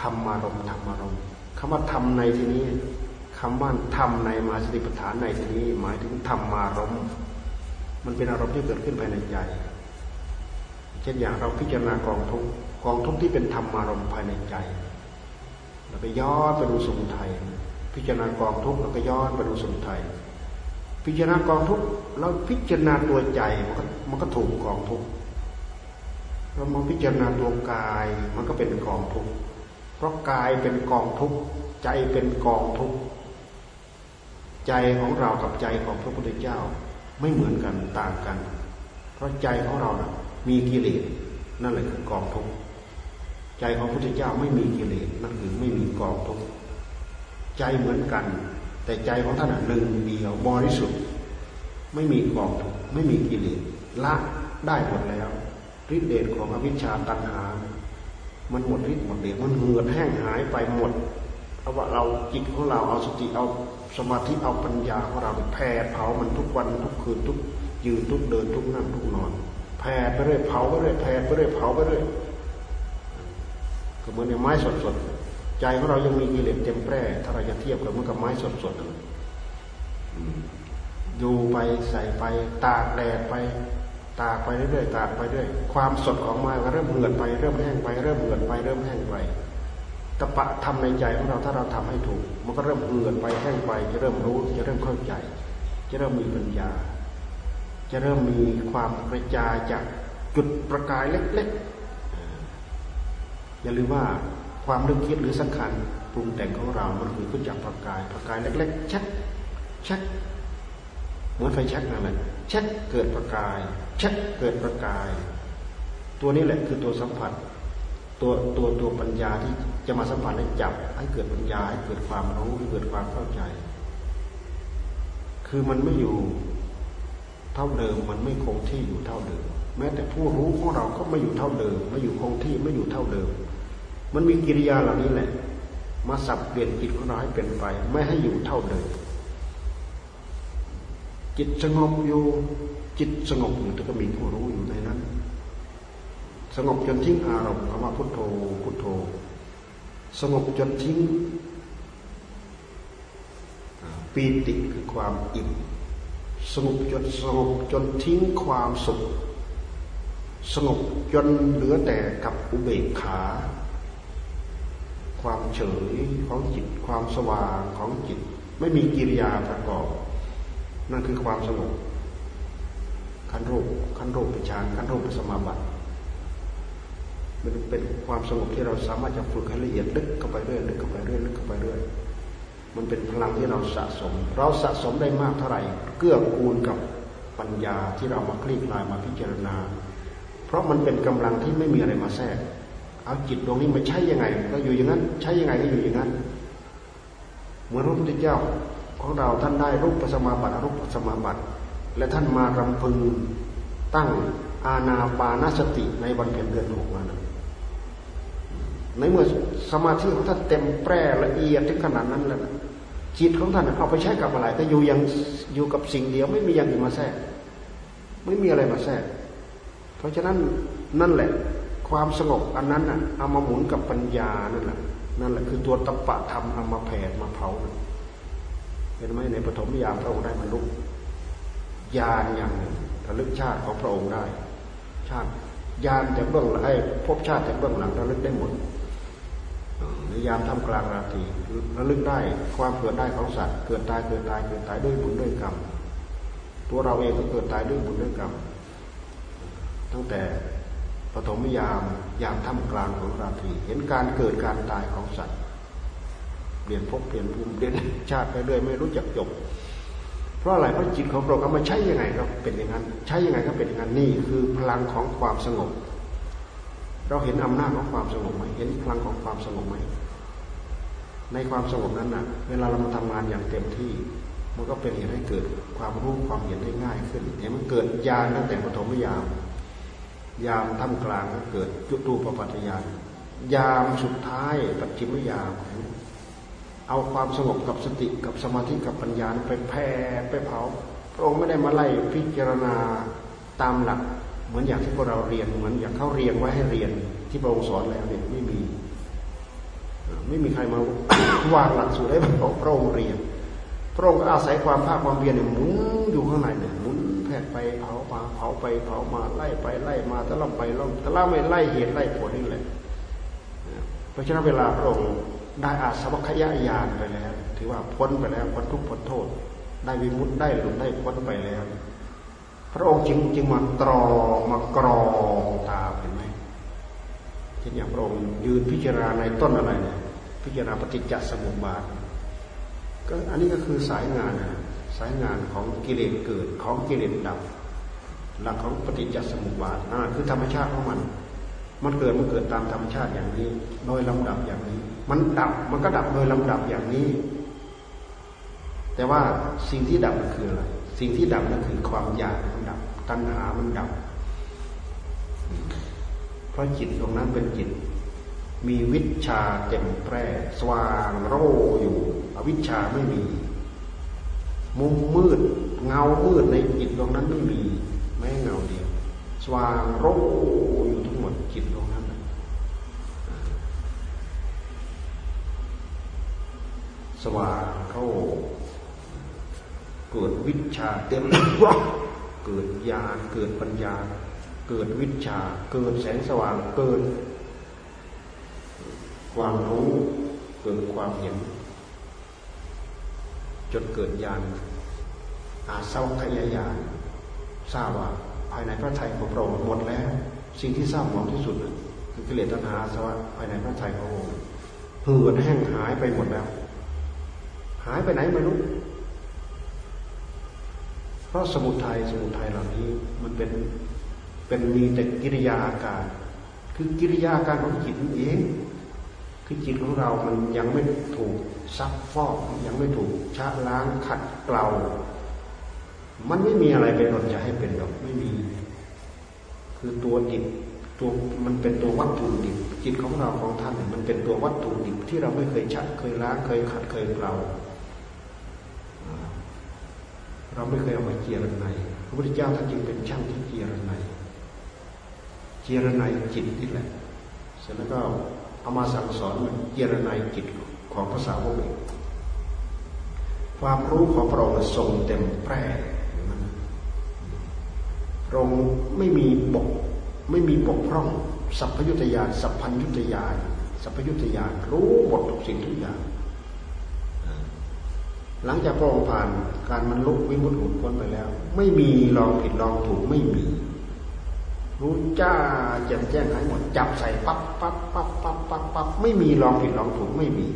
ธรรมารมธรรมารมคำว่าธรรมในที่นี้ คำว่าธรรมในมาสติปัฏฐานในที่นี้ หมายถึงธรรมมารมมันเป็นอารมณ์ที่เกิดขึ้นภายในใจเช่นอย่างเราพิจารณากองทุกกองทุกที่เป็นธรรมารมภายในใจเราไปย้อนไปดูสมุทัยพิจารณากองทุกเราก็ย้อนไปดูสมุทัยพิจารณากองทุกเราพิจารณาตัวใจมันก็มันก็ถูกกองทุกเรามาพิจารณาตัวกายมันก็เป็นกองทุกเพราะกายเป็นกองทุกใจเป็นกองทุก ใจของเรากับใจของพระพุทธเจ้าไม่เหมือนกันต่างกัน เพราะใจของเรานะมีกิเลสนั่นแหละคือกองทุกข์ใจของพระพุทธเจ้าไม่มีกิเลสนั่นคือไม่มีกองทุกข์ใจเหมือนกัน แต่ใจของท่านหนึ่งเดียวบริสุทธิ์ไม่มีกองทุกข์ไม่มีกิเลสละได้หมดแล้วฤทธิเดชของอวิชชาตัณหา มันหมดฤทธิ์หมดเดชมันเหือดแห้งหายไปหมดเอาว่าเราจิตของเราเอาสติเอา สมาธิเอาปัญญาของเราแผ่เผามันทุกวันทุกคืนทุกยืนทุกเดินทุกนั่งทุกนอนแผ่ไปเรื่อยเผาไปเรื่อยแผ่ไปเรื่อยเผาไปเรื่อยก็เหมือนในไม้สดสดใจของเรายังมีกิเลสเต็มแปร่ถ้าเราจะเทียบกับมันกับไม้สดสดดูไปใส่ไป ตากแดดไปตากไปเรื่อยๆตากไปเรื่อยความสดของไม้ก็เริ่มเหือดไปเริ่มแห้งไปเริ่มเหือดไปเริ่มแห้งไป ตะปะทำในใจของเราถ้าเราทำให้ถูก มันก็เริ่มเหือดไปแห้งไป จะเริ่มรู้ จะเริ่มเข้าใจ จะเริ่มมีปัญญา จะเริ่มมีความกระจายจากจุดประกายเล็กๆอย่าลืมว่าความนึกคิดหรือสังขารปรุงแต่งของเรา มันคือขึ้นจากประกาย ประกายเล็กๆชัดชัดเหมือนไฟช็กนั่นแหละช็ดเกิดประกายช็ดเกิดประกาย ตัวนี้แหละคือตัวสัมผัส ตัวตัวตัวปัญญาที่จะมาสัมผัสและจับให้เกิดปัญญาให้เกิดความรู้ให้เกิดความเข้าใจ คือมันไม่อยู่เท่าเดิมมันไม่คงที่อยู่เท่าเดิม แม้แต่ผู้รู้ของเราก็ไม่อยู่เท่าเดิม ไม่อยู่คงที่ไม่อยู่เท่าเดิม มันมีกิริยาเหล่านี้แหละ มาสับเปลี่ยนจิตของเราให้เป็นไปไม่ให้อยู่เท่าเดิม จิตสงบอยู่จิตสงบอยู่แต่ก็มีผู้รู้อยู่ในนั้น สงบจนทิ้งอารมณ์คำว่าพุทโธพุทโธ สงบจนทิ้งปีติคือความอิ่มสงบจนสงบจนทิ้งความสุข สงบจนเหลือแต่กับอุเบกขา ความเฉยของจิต ความสว่างของจิต ไม่มีกิริยาประกอบ นั่นคือความสงบขั้นรูปขั้นรูปป็นฌานขั้นรูปปสมาบัติ มันเป็นความสงบที่เราสามารถจะฝึกให้ละเอียดลึกเข้าไปเรื่อยลึกเข้าไปเรื่อยลึกเข้าไปเรื่อยมันเป็นพลังที่เราสะสม เราสะสมได้มากเท่าไหร่ เกื้อกูลกับปัญญาที่เรามาคลี่คลายมาพิจารณา เพราะมันเป็นกำลังที่ไม่มีอะไรมาแทรก เอาจิตดวงนี้มาใช้ยังไง ก็อยู่อย่างนั้น ใช้ยังไงก็อยู่อย่างนั้น เหมือนพระพุทธเจ้าของเราท่านได้รูปปัสมาบัติรูปปัสมาบัติ และท่านมารำพึงตั้งอาณาปานสติในวันเพ็ญเดือนหกนั้น ในเมื่อสมาธิของท่านเต็มแปร่ละเอียดถึงขนาดนั้นแล้วจิตของท่านเอาไปใช้กับอะไรก็อยู่ยังอยู่กับสิ่งเดียวไม่มีอย่างอื่นมาแทรก ไม่มีอะไรมาแทรก เพราะฉะนั้นนั่นแหละ ความสงบอันนั้นอะเอามาหมุนกับปัญญานั่นแหละนั่นแหละคือตัวตปะธรรมเอามาแผ่มาเผาเห็นไหมในปฐมยามพระองค์ได้บรรลุญาณอย่างหนึ่งระลึกชาติของพระองค์ได้ ชาติญาณจากเบื้องหลังพบชาติจากเบื้องหลังระลึกได้หมด ในยามทำกลางราตรีระลึกได้ความเกิดได้ของสัตว์เกิดตายเกิดตายเกิดตายด้วยบุญด้วยกรรมตัวเราเองก็เกิดตายด้วยบุญด้วยกรรมตั้งแต่ปฐมยามยามท่ามกลางของราตรีเห็นการเกิดการตายของสัตว์เปลี่ยนภพเปลี่ยนภูมิเปลี่นชาติไปเรื่อยไม่รู้จักจบ เพราะอะไรเพราะจิตของเราก็มาใช้ยังไงก็เป็นอย่างนั้น ใช้ยังไงก็เป็นอย่างนั้นนี่คือพลังของความสงบ เราเห็นอำนาจของความสงบไหมเห็นพลังของความสงบไหมในความสงบนั้นนะเวลาเรามาทำงานอย่างเต็มที่ มันก็เป็นเหตุให้เกิดความรู้ความเห็นได้ง่ายขึ้นเห็นมันเกิดญาณตั้งแต่ปฐมยาม ยามท่ามกลางก็เกิดจุตูปปัตยานยามสุดท้ายปัจฉิมยามเอาความสงบกับสติกับสมาธิกับปัญญาไปแผ่ไปเผาพระองค์ไม่ได้มาไล่พิจารณาตามหลัก มือนอย่างที่พวกเราเรียนเหมือนอย่างเขาเรียนไว้ให้เรียนที่พระองค์สอนแล้วเนี่ยไม่มี ไม่มีใครมาวางหลักสูตรให้พระองค์เรียน พระองค์อาศัยความภาคความเพียรเนี่ยหมุนอยู่ข้างในเนี่ยหมุนแผดไปเผามาเผาไปเผามาไล่ไปไล่มาตะล่อมไปล่อมตะล่อมไม่ไล่เหตุไล่ผลนี่แหละเพราะฉะนั้นเวลาพระองค์ได้อาสวัคยายานไปแล้ว ถือว่าพ้นไปแล้วพ้นทุกพ้นโทษ ได้วิมุตได้หลุดได้พ้นไปแล้ว พระองค์จึงจึงมาตรอมากรองตาเห็นไหมเช่นอย่างพระองค์ยืนพิจารณาในต้นอะไรเนี่ยพิจารณาปฏิจจสมุปบาทก็อันนี้ก็คือสายงานนะสายงานของกิเลสเกิดของกิเลสดับ หลักของปฏิจจสมุปบาทนั่นคือธรรมชาติของมัน มันเกิดมันเกิดตามธรรมชาติอย่างนี้ โดยลำดับอย่างนี้ มันดับมันก็ดับโดยลำดับอย่างนี้ แต่ว่าสิ่งที่ดับมันคืออะไรสิ่งที่ดับนั่นคือความอยาก ตัณหามันดับ เพราะจิตตรงนั้นเป็นจิต มีวิชาเต็มแปร่สว่างโรอยู่ อวิชาไม่มี มุมมืด เงามืดในจิตตรงนั้นไม่มีแม้เงาเดียว สว่างโรอยู่ทั้งหมดจิตตรงนั้นสว่างโรเกิดวิชาเต็ม เกิดญาณเกิดปัญญา เกิดวิชา เกิดแสงสว่างเกิด ความรู้เกิดความเห็น จนเกิดญาณอาเศร้าขยายานทราบว่าภายในพระไทยของพระองค์หมดแล้ว สิ่งที่ทราบหมองที่สุดคือกิเลสตัณหาสวะภายในพระไทยของพระองค์เหือดแห้งหายไปหมดแล้ว หายไปไหนไม่รู้ ราะสมุทัยสมุทัยเหล่านี้มันเป็นเป็นมีแต่กิริยาอาการ คือกิริยาอาการของจิตเอง คือจิตของเรา มันยังไม่ถูกซักฟอกยังไม่ถูกชะล้างขัดเกลามันไม่มีอะไรเป็นหนจะให้เป็นหรอกไม่มี คือตัวดิบตัวมันเป็นตัววัตถุดิบจิตของเราของท่านมันเป็นตัววัตถุดิบที่เราไม่เคยชัดเคยล้างเคยขัดเคยเกลา เราไม่เคยเอามาเจียรนายพระพุทธเจ้าท่านจึงเป็นช่างที่เจียรนายเจียรนายจิตนี่แหละเสร็จแล้วก็เอามาสั่งสอนมันเจรนายจิตของภาษาวกความรู้ของพระองค์ทรงเต็มแพร่พระองค์ไม่มีบกไม่มีบกพร่อง สัพพยุตยานสัพพัญยุตยานสัพพยุตยานรู้หมดทุกสิ่งทุกอย่าง หลังจากพระองค์ผ่านการมันลุกวิมุตติหุดพ้นไปแล้ว ไม่มีลองผิดลองถูกไม่มี รู้จ้าแจ่มแจ้งหายหมดจับใส่ปั๊บปั๊บปั๊บปั๊บปั๊บปั๊บไม่มีลองผิดลองถูกไม่มี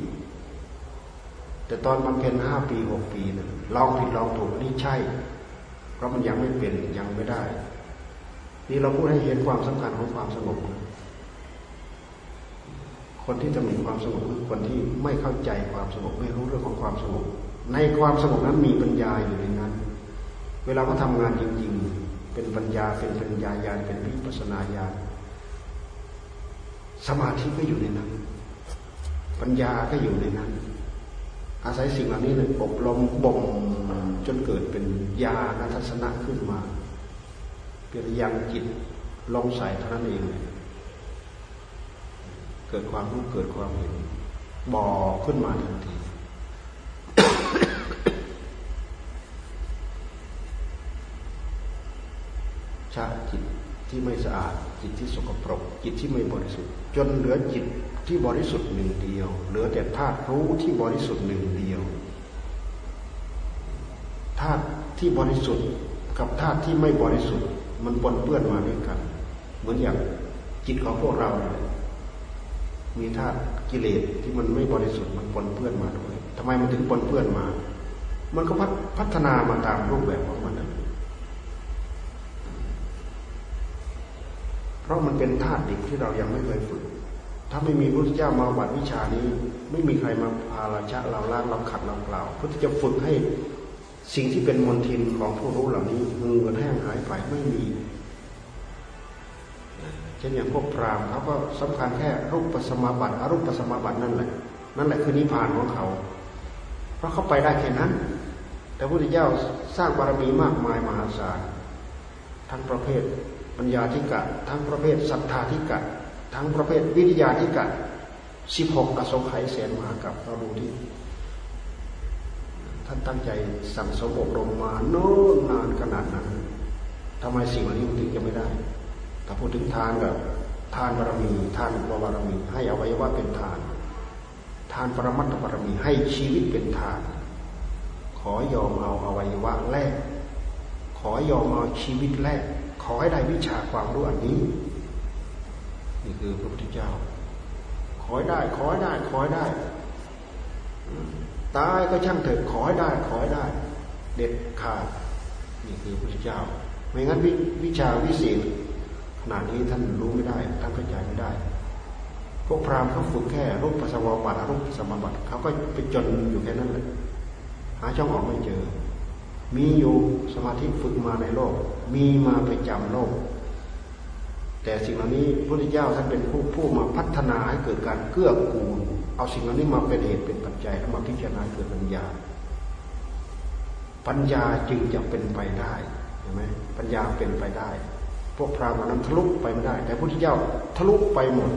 แต่ตอนมันเป็นห้าปีหกปีนะลองผิดลองถูกนี่ใช่ เพราะมันยังไม่เป็นยังไม่ได้ นี่เราพูดให้เห็นความสำคัญของความสงบคนที่จะมีความสงบคือคนที่ไม่เข้าใจความสงบไม่รู้เรื่องของความสงบ ในความสงบนั้นมีปัญญาอยู่ในนั้น เวลาเขาทางานจริง ๆ เป็นปัญญาเป็นปัญญาญาณเป็นวิปัสนาญาณสมาธิก็อยู่ในนั้น ปัญญาก็อยู่ในนั้น อาศัยสิ่งเหล่านี้เลยอบรมบ่มจนเกิดเป็นญาณทัศนะขึ้นมาเกิดยังจิตลงใส่เท่านั้นเองเกิดความรู้เกิดความเห็นบอกขึ้นมาทันทีชาจิต ที่ไม่สะอาด จิตที่สกปรก จิตที่ไม่บริสุทธิ์ จนเหลือจิตที่บริสุทธิ์หนึ่งเดียว เหลือแต่ธาตุรู้ที่บริสุทธิ์หนึ่งเดียวธาตุที่บริสุทธิ์กับธาตุที่ไม่บริสุทธิ์ มันปนเปื้อนมาด้วยกัน เหมือนอย่างจิตของพวกเราเนี่ยมีธาตุกิเลสที่มันไม่บริสุทธิ์มันปนเปื้อนมาด้วยทำไมมันถึงปนเปื้อนมา มันก็พัฒนามาตามรูปแบบของมันนะ เพราะมันเป็นธาตุดิบที่เรายังไม่เคยฝึก ถ้าไม่มีพระพุทธเจ้ามาวัดวิชานี้ ไม่มีใครมาพาราชะเราล้างเราขัดเราเปล่าพื่อที่จะฝึกให้สิ่งที่เป็นมลทินของผู้รู้เหล่านี้มือแห้งหายไปไม่มีเช่นอย่างพวกพราหมณ์เขาก็สำคัญแค่รูปปัสมาบัติอรูปปัสมาบัตินั่นแหละ นั่นแหละคือนิพพานของเขา เพราะเขาไปได้แค่นั้น แต่พระพุทธเจ้าสร้างบารมีมากมายมหาศาลทั้งประเภท ปัญญาธิกะ ทั้งประเภทศรัทธาธิกะ ทั้งประเภทวิทยาธิกะสิบหกอสงไขยแสนมหากับเราดูที่ท่านตั้งใจสั่งสมอบรมมาโน้นนานขนาดนั้นทำไมสิ่งเหล่านี้มันถึงจะไม่ได้ ถ้าพูดถึงทานแบบทานบารมีทานบารมี ให้อวัยวะเป็นทาน ทานปรมัตถบารมีให้ชีวิตเป็นทาน ขอยอมเอาอวัยวะแลกขอยอมเอาชีวิตแลก อให้ได้วิชาความรู้อันนี้ นี่คือพระพุทธเจ้า ขอให้ได้ ขอให้ได้ ขอให้ได้ ตายก็ช่างเถิดขอให้ได้ ขอให้ได้ เด็ดขาด นี่คือพระพุทธเจ้า ไม่งั้นววิชาวิเศษขนาดนี้ท่านรู้ไม่ได้ ท่านเข้าใจไม่ได้ พวกพราหมณ์เขาฝึกแค่รูปปัสสาวะบัตรูปสมบัติเขาก็ไปจนอยู่แค่นั้นเลยหาช่องออกไม่เจอ มีอยู่สมาธิฝึกมาในโลก มีมาไปจำโลก แต่สิ่งเหล่านี้พระพุทธเจ้าท่านเป็นผู้ผู้มาพัฒนาให้เกิดการเกื้อกูล เอาสิ่งเหล่านี้มาเป็นเหตุเป็นปัจจัยแล้วมาพิจารณาเกิดปัญญา ปัญญาจึงจะเป็นไปได้เห็นไหมปัญญาเป็นไปได้ พวกพราหมณ์นั้นทะลุไปไม่ได้ แต่พระพุทธเจ้าทะลุไปหมด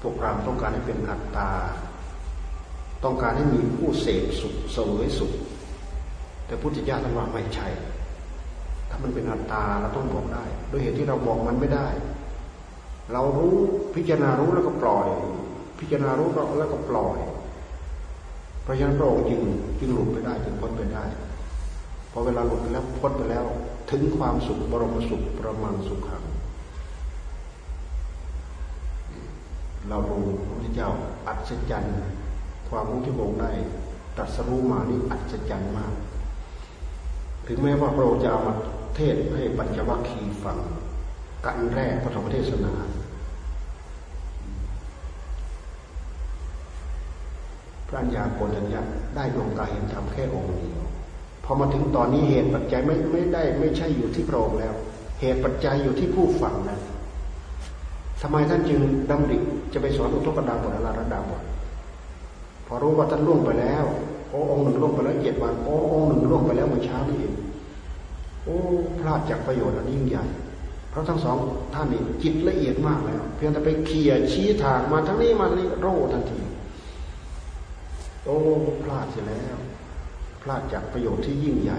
พวกพราหมณ์ต้องการให้เป็นอัตตา ต้องการให้มีผู้เสพสุขเสวยสุข แต่พุทธเจ้าท่านว่าไม่ใช่ มันเป็นอัตตาเราต้องบอกได้ด้วยเหตุที่เราบอกมันไม่ได้ เรารู้พิจารณารู้แล้วก็ปล่อย พิจารณารู้แล้วก็ปล่อย เพราะฉะนั้นพระองค์จึงจึงหลุดไปได้จึงพ้นไปได้พอเวลาหลุดไปแล้วพ้นไปแล้ว ถึงความสุขบรมสุขประมังสุขขังเรารู้พระพุทธเจ้าอัศจรรย์ความรู้ที่พระองค์ได้ตรัสรู้มานี่อัศจรรย์มาก ถึงแม้ว่าพระองค์จะเอามา เทศให้ปัญจวัคคีย์ฟังกันแรกพระธรรมเทศนา พระัญญาโกณัญญาได้ดวงตาเห็นธรรมแค่องค์เดียวพอมาถึงตอนนี้เหตุปัจจัยไม่ไม่ได้ ไม่ใช่อยู่ที่พระองค์แล้ว เหตุปัจจัยอยู่ที่ผู้ฟังนะทำไมท่านจึงดำริจะไปสอนอุทกดาบทอลาระดาบทพอรู้ว่าท่านล่วงไปแล้วโอ้องค์หนึ่งล่วงไปแล้วเจ็ดวันโอ้องค์หนึ่งล่วงไปแล้วเมื่อเช้านี้เองโอ้ พลาดจากประโยชน์อันยิ่งใหญ่ เพราะทั้งสองท่านนี่จิตละเอียดมากแล้ว เพียงแต่ไปเขี่ยชี้ทางมาทั้งนี้มาทั้งนี้โร่ทันที โอ้พลาดเสียแล้ว พลาดจากประโยชน์ที่ยิ่งใหญ่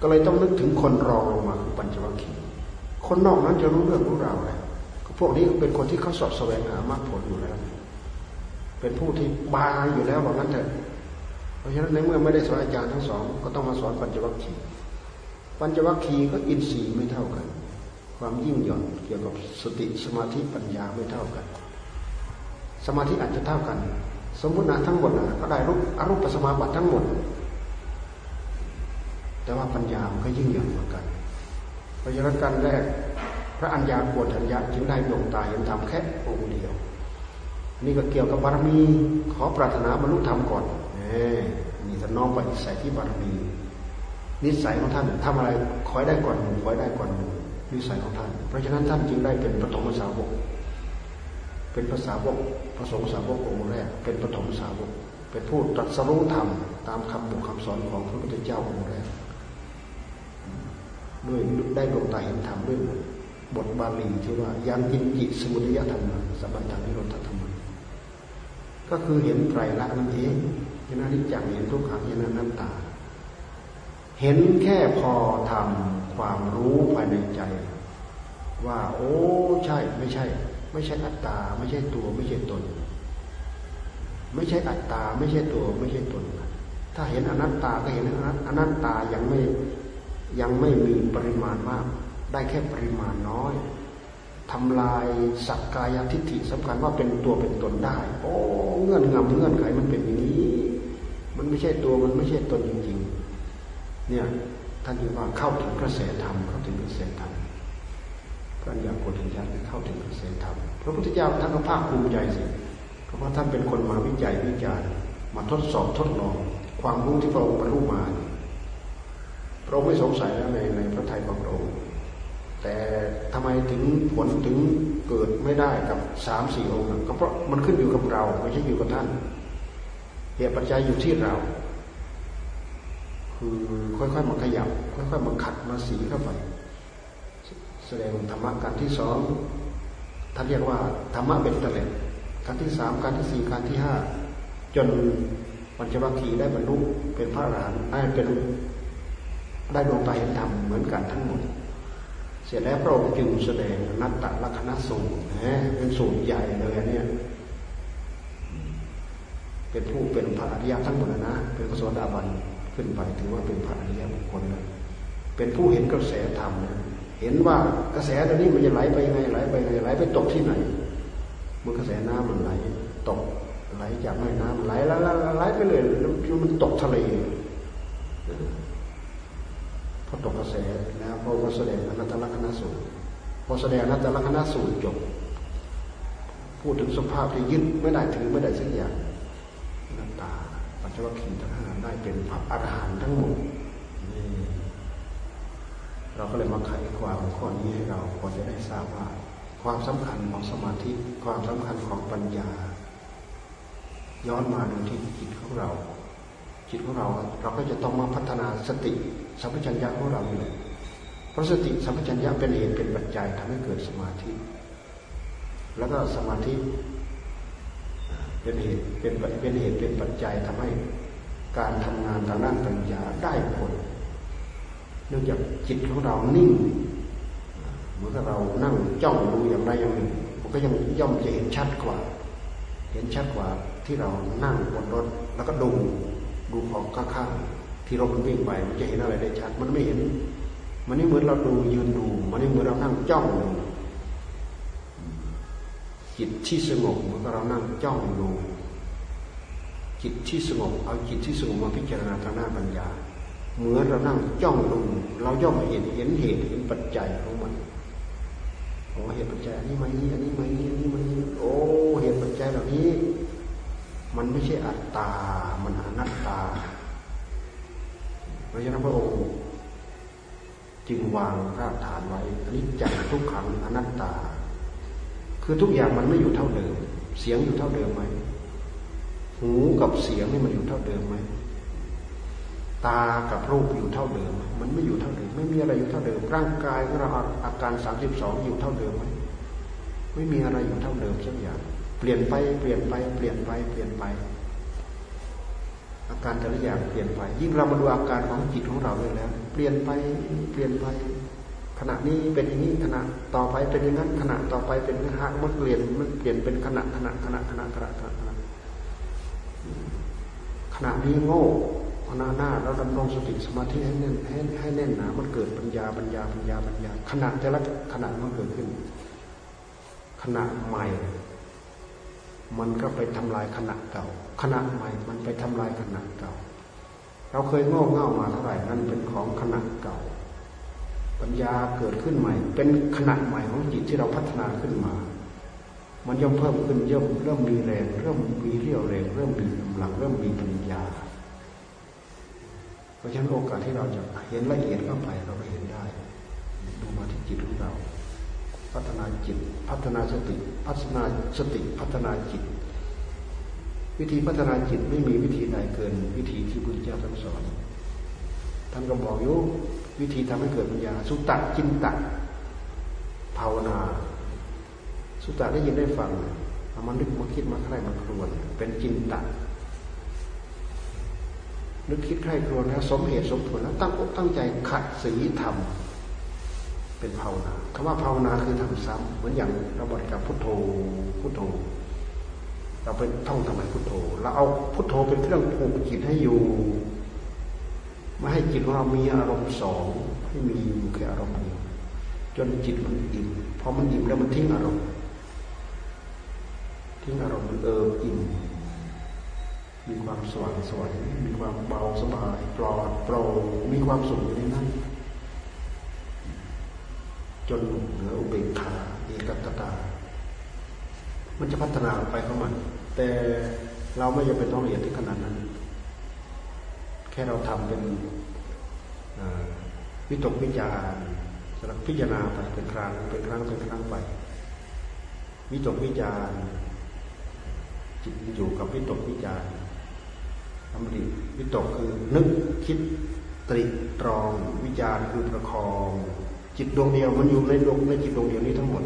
ก็เลยต้องนึกถึงคนรองลงมาคือปัญจวัคคีย์คนนอกนั้นจะรู้เรื่องรู้ราวอะไรพวกนี้เป็นคนที่เขาสอบแสวงหามรรคผลอยู่แล้ว เป็นผู้ที่บาอยู่แล้วว่างั้นเถอะ เพราะฉะนั้นในเมื่อไม่ได้สอนอาจารย์ทั้งสอง ก็ต้องมาสอนปัญจวัคคีย์ ปัญจวัคคีย์ก็อินทรีย์ไม่เท่ากัน ความยิ่งหย่อนเกี่ยวกับสติสมาธิปัญญาไม่เท่ากัน สมาธิอาจจะเท่ากัน สมมตินะทั้งหมดนะก็ได้รูปอรูปปัสมาบัติทั้งหมด แต่ว่าปัญญามันก็ยิ่งหญ่อนเหมือนกัน เพราะฉะนั้นการแรก พระอัญญาโกฏัญญาจึงได้ดวงตาเห็นธรรมแค่องค์เดียว นี่ก็เกี่ยวกับบารมีขอปรารถนาบรรลุธรรมก่อนนี่ท่านน้องปฏิสัยที่บารมี นิสัยของท่านทำอะไรคอยได้ก่อนคอยได้ก่อนหนิสัยของท่าน เพราะฉะนั้นท่านจึงได้เป็นปฐมสาวก เป็นภาษาวกพระสงฆ์สาวกองค์แรก เป็นปฐมสาวก เป็นผู้ตรัสรู้ธรรมตามคำบอกคำสอนของพระพุทธเจ้าองค์แรกด้วยได้ดวงตาเห็นธรรมด้วยบทบาลีที่ว่ายังกินจิสมุทัยธรรมสัมบันธังนิโรธธรรมก็คือเห็นไตรลักษณ์นั่นเองเห็นอนิจจังเห็นทุกขังเห็นอนัตตา เห็นแค่พอทำความรู้ภายในใจ ว่า โอ้ใช่ไม่ใช่ ไม่ใช่อัตตา ไม่ใช่ตัว ไม่ใช่ตน ไม่ใช่อัตตา ไม่ใช่ตัว ไม่ใช่ตน ถ้าเห็นอนัตตาก็เห็นอนัตตายังไม่ยังไม่มีปริมาณมาก ได้แค่ปริมาณน้อยทำลายสักกายทิฏฐิสำคัญว่าเป็นตัวเป็นตนได้ โอ้เงื่อนงำเงื่อนไขมันเป็นอย่างนี้ มันไม่ใช่ตัวมันไม่ใช่ตนจริง เนี่ยท่านจึงว่าเข้าถึงกระแสธรรมเข้าถึงกระแสธรรมพระอยากโกฏญาณเข้าถึงกระแสธรรมพระพุทธเจ้าท่านก็ภาคภูมิใจสิเพราะว่าท่านเป็นคนมาวิจัยวิจารณ์มาทดสอบทดลอง ความรู้ที่พระองค์บรรลุมาพระองค์ไม่สงสัยแล้วในในพระทัยของพระองค์แต่ทำไมถึงผลถึงเกิดไม่ได้กับสามสี่องค์ก็เพราะมันขึ้นอยู่กับเราไม่ใช่อยู่กับท่านเหตุปัจจัยอยู่ที่เรา คือค่อยๆมาขยับ ค่อยๆมาขัดมาสีเข้าไป แสดงธรรมะการที่สองท่านเรียกว่าธรรมะเป็นตะเล็ดการที่สามการที่สี่การที่ห้าจนปัญจวัคคีย์ได้บรรลุเป็นพระอรหันต์ได้เป็นได้ดวงตาเห็นธรรมเหมือนกันทั้งหมด เสร็จแล้วพระองค์จึงแสดงนัตตลักษณสูตรนะเป็นสูตรใหญ่เลยเนี่ย เป็นผู้เป็นพระอริยทั้งหมดนะ เป็นพระโสดาบัน ขึ้นไปถือว่าเป็นพระอริยบุคคลแล้วเป็นผู้เห็นกระแสธรรมนะเห็นว่ากระแสตัวนี้มันจะไหลไปยังไงไหลไปยังไงไหลไปตกที่ไหนเมื่อกระแสน้ำมันไหลตกไหลจากแม่น้ำไหลแล้วไหลไปเลยแล้วมันตกทะเลพอตกกระแสแล้วพระองค์แสดงอนัตตลักษณสูตรพอแสดงอนัตตลักษณสูตรจบ พูดถึงสภาพที่ยึดไม่ได้ถือไม่ได้สักอย่างนัตตา ปัจจุบันขีทั้งห้าได้เป็นพระอรหันต์ทั้งหมดนี่เราก็เลยมาไขความข้อนี้ให้เราพอจะได้ทราบว่า ความสำคัญของสมาธิความสำคัญของปัญญา ย้อนมาดูที่จิตของเรา จิตของเราเราก็จะต้องมาพัฒนาสติสัมปชัญญะของเราอยู่เพราะสติสัมปชัญญะเป็นเหตุเป็นปัจจัยทำให้เกิดสมาธิ แล้วก็สมาธิ เป็นเหตุเป็นเป็นเหตุเป็นปัจจัยทำให้การทำงานทางด้านปัญญาได้ผล เนื่องจากจิตของเรานิ่งเมื่อเรานั่งจ้องดูอย่างใดอย่างหนึ่งมันก็ยังย่อมจะเห็นชัดกว่า เห็นชัดกว่าที่เรานั่งบนรถ แล้วก็ดูดูของข้างๆที่รถมันวิ่งไปมันจะเห็นอะไรได้ชัด มันไม่เห็น มันไม่เหมือนเราดูยืนดู มันไม่เหมือนเรานั่งจ้องดู จิตที่สงบเมือนกับเรานั่งจ้องดูจิตที่สงบเอาจิตที่สงบมาพิจารณาทางหน้าปัญญา เหมือนเรานั่งจ้องดูเราย่อมเห็นเห็นเหตุเห็นปัจจัยของมันโอ้เหตุปัจจัยอันนี้มานี้อันนี้มานี้อันนี้มานี้โอ้เหตุปัจจัยเหล่านี้ มันไม่ใช่อัตตา มันอนัตตาเพราะฉะนั้นพระองค์จึงวางรากฐานไว้อันนี้จักทุกขังอนัตตา คือทุกอย่างมันไม่อยู่เท่าเดิม เสียงอยู่เท่าเดิมไหมหูกับเสียงนี่มันอยู่เท่าเดิมไหมตากับรูปอยู่เท่าเดิม มันไม่อยู่เท่าเดิม ไม่มีอะไรอยู่เท่าเดิม ร่างกายของเราอาการสามสิบสองอยู่เท่าเดิมไหมไม่มีอะไรอยู่เท่าเดิมสักอย่าง เปลี่ยนไปเปลี่ยนไป เปลี่ยนไป เปลี่ยนไป อาการแต่ละอย่างเปลี่ยนไป ยิ่งเรามาดูอาการของจิตของเราเลยแล้ว เปลี่ยนไป เปลี่ยนไป ขณะนี้เป็นอย่างนี้ขณะต่อไปเป็นอย่างนั้นขณะต่อไปเป็นอย่างนั้นมันเปลี่ยนมันเปลี่ยนเป็นขณะขณะขณะขณะขณะขณะขณะนี้โง่พนาหน้าเราดำรงสติสมาธิให้แน่นให้ให้แน่นหนามันเกิดปัญญาปัญญาปัญญาปัญญาขณะแต่ละขณะมันเกิดขึ้น ขณะใหม่ มันก็ไปทำลายขณะเก่า ขณะใหม่มันไปทำลายขณะเก่า เราเคยโง่เง่ามาเท่าไหร่นั่นเป็นของขณะเก่า ปัญญาเกิดขึ้นใหม่ เป็นขณะใหม่ของจิตที่เราพัฒนาขึ้นมา มันย่อมเพิ่มขึ้นย่อมเริ่มมีแรงเริ่มมีเรี่ยวแรงเริ่มมีกำลังเริ่มมีปัญญา เพราะฉะนั้นโอกาสที่เราจะเห็นละเอียดเข้าไปเราก็เห็นได้ ดูมาที่จิตของเรา พัฒนาจิต พัฒนาสติ พัฒนาสติ พัฒนาจิต วิธีพัฒนาจิตไม่มีวิธีใดเกิน วิธีที่พุทธเจ้าท่านสอนท่านก็บอกอยู่ วิธีทำให้เกิดปัญญา สุตตะจินตะภาวนา สุตตะได้ยินได้ฟังเอามานึกมาคิดมาใคร่มาครวญเป็นจินตะนึกคิดใคร่ครวญแล้วสมเหตุสมผลแล้วตั้งอกตั้งใจขัดสีธรรมเป็นภาวนาคำว่าภาวนาคือทำซ้ำเหมือนอย่างเราบริกรรมพุทโธพุทโธ เราเป็นท่องทำไมพุทโธเราเอาพุทโธเป็นเครื่องผูกจิตให้อยู่ ไม่ให้จิตของเรามีอารมณ์สองให้มีอยู่แค่อารมณ์เดียวจนจิตมันอิ่มพอมันอิ่มแล้วมันทิ้งอารมณ์ ทิ้งอารมณ์มันเอิบอิ่มมีความสว่างสวยมีความเบาสบายปลอดโปร่งมีความสุขอยู่ในนั้นจนเหนืออุเบกขาเอกตตา มันจะพัฒนาไปของมัน แต่เราไม่จำเป็นต้องละเอียดถึงขนาดนั้น ค่เราทำเป็นวิตกวิจารสำหรับพิจารณาไปเป็นครั้งเป็นครั้งเป็นครั้งไป วิตกวิจารจิตอยู่กับวิตกวิจารทำดีวิตกคือนึกคิดตริตรองวิจารคือประคอง จิตดวงเดียวมันอยู่ในดวงในจิตดวงเดียวนี้ทั้งหมด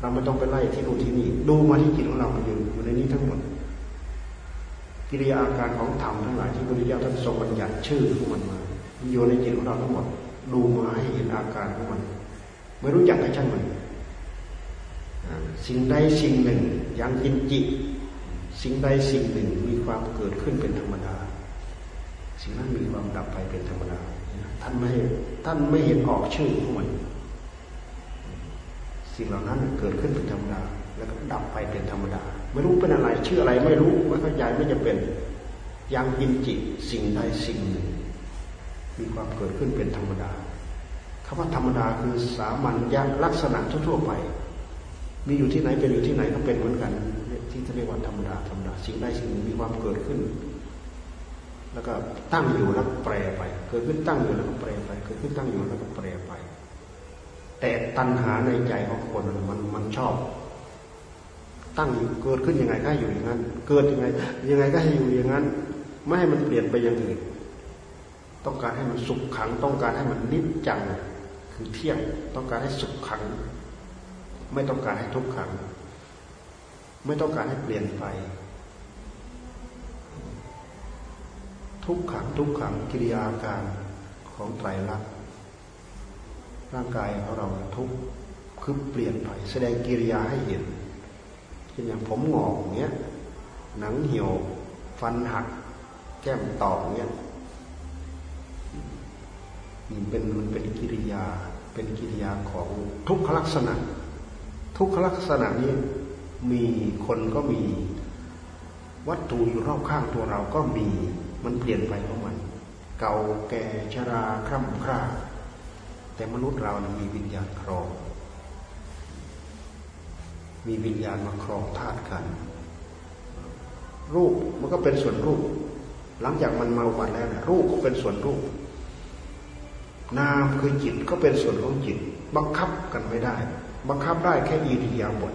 เราไม่ต้องไปไล่ที่นู่นที่นี่ดูมาที่จิตของเรามันอยู่อยู่ในนี้ทั้งหมด กิริยาอาการของธรรมทั้งหลายที่พระพุทธเจ้าท่านทรงบัญญัติชื่อของมันมาอยู่ในจิตของเราทั้งหมด ดูมาให้เห็นอาการของมัน ไม่รู้จักให้ช่างมันสิ่งใดสิ่งหนึ่งอย่างจินจิสิ่งใดสิ่งหนึ่งมีความเกิดขึ้นเป็นธรรมดา สิ่งนั้นมีความดับไปเป็นธรรมดาท่านไม่ท่านไม่เห็นออกชื่อของมันสิ่งเหล่านั้นเกิดขึ้นเป็นธรรมดา แล้วก็ดับไปเป็นธรรมดา ไม่รู้เป็นอะไรชื่ออะไรไม่รู้ไม่เข้าใจไม่จะเป็นยังยินจิสิ่งใดสิ่งหนึ่ง มีความเกิดขึ้นเป็นธรรมดาคำว่าธรรมดาคือสามัญญลักษณะทั่วไป มีอยู่ที่ไหนเป็นอยู่ที่ไหนก็เป็นเหมือนกัน ที่เรียกว่าธรรมดาธรรมดาสิ่งใดสิ่งหนึ่งมีความเกิดขึ้น แล้วก็ตั้งอยู่แล้วแปรไป เกิดขึ้นตั้งอยู่แล้วก็แปรไป เกิดขึ้นตั้งอยู่แล้วก็แปรไป แต่ตัณหาในใจของคนมันมันชอบ ตั้งอยู่เกิดขึ้นยังไงก็อยู่อย่างนั้น เกิดยังไง ยังไงก็ให้อยู่อย่างนั้น ไม่ให้มันเปลี่ยนไปอย่างอื่น ต้องการให้มันสุขขัง ต้องการให้มันนิจจัง คือเที่ยง ต้องการให้สุขขัง ไม่ต้องการให้ทุกขัง ไม่ต้องการให้เปลี่ยนไป ทุกขังทุกขังกิริยาการของไตรลักษณ์ร่างกายของเราทุกคือเปลี่ยนไป แสดงกิริยาให้เห็น ช่นอย่างผมหงอกเงี้ยหนังเหี่ยวฟันหัก แก้มตอกเงี้ยมันเป็นมันเป็นกิริยาเป็นกิริยาของทุกขลักษณะ ทุกขลักษณะนี้มีคนก็มีวัตถุอยู่รอบข้างตัวเราก็มีมันเปลี่ยนไปของมัน เก่าแก่ชราคร่ำคร่าแต่มนุษย์เรานะมีวิญญาณครอง มีวิญญาณมาครองธาตุกันรูปมันก็เป็นส่วนรูป หลังจากมันมาวัดแล้วนะรูปก็เป็นส่วนรูป นามคือจิตก็เป็นส่วนของจิต บังคับกันไม่ได้ บังคับได้แค่อิริยาบถ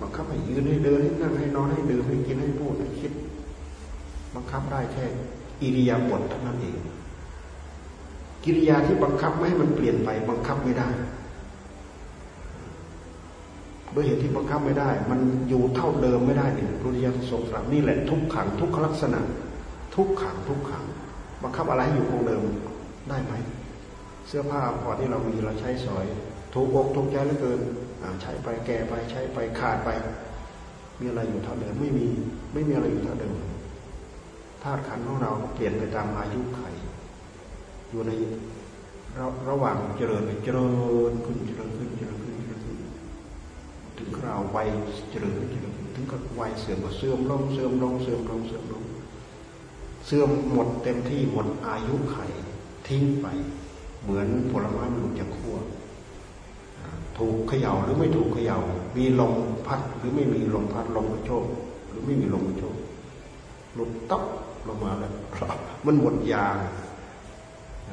บังคับให้ยืนให้เดินให้นั่งให้นอนให้ดื่มให้กินให้พูดให้คิด บังคับได้แค่อิริยาบถเท่านั้นเอง กิริยาที่บังคับไม่ให้มันเปลี่ยนไป บังคับไม่ได้ ด้วยเหตุที่บังคับไม่ได้ มันอยู่เท่าเดิมไม่ได้เนี่ยรุริยทรงตรัสนี่แหละทุกขังทุกขลักษณะ ทุกขังทุกขังบังคับอะไรอยู่คงเดิมได้ไหมเสื้อผ้าพอที่เรามีเราใช้สอยถูกอกถูกใจเหลือเกินใช้ไปแก่ไปใช้ไปขาดไป มีอะไรอยู่เท่าเดิมไม่มีไม่มีอะไรอยู่เท่าเดิมธาตุขันธ์ของเราเปลี่ยนไปตามอายุไข อยู่ในระระหว่างเจริญเจริญขึ้นเจริญขึ้นเจริญขึ้นเจริญขึ้นถึง คราววัยเจริญเจริญถึงกับวัยเสื่อมก็เสื่อมลงเสื่อมลงเสื่อมลงเสื่อมลงเสื่อมหมดเต็มที่หมดอายุไขทิ้งไป เหมือนผลไม้มันหลุดจากขั้วถูกเขย่าหรือไม่ถูกเขย่า มีลมพัดหรือไม่มีลมพัดลมกระโชกหรือไม่มีลมกระโชกหลุดต๊อกลงมาแล้วมันหมดยาง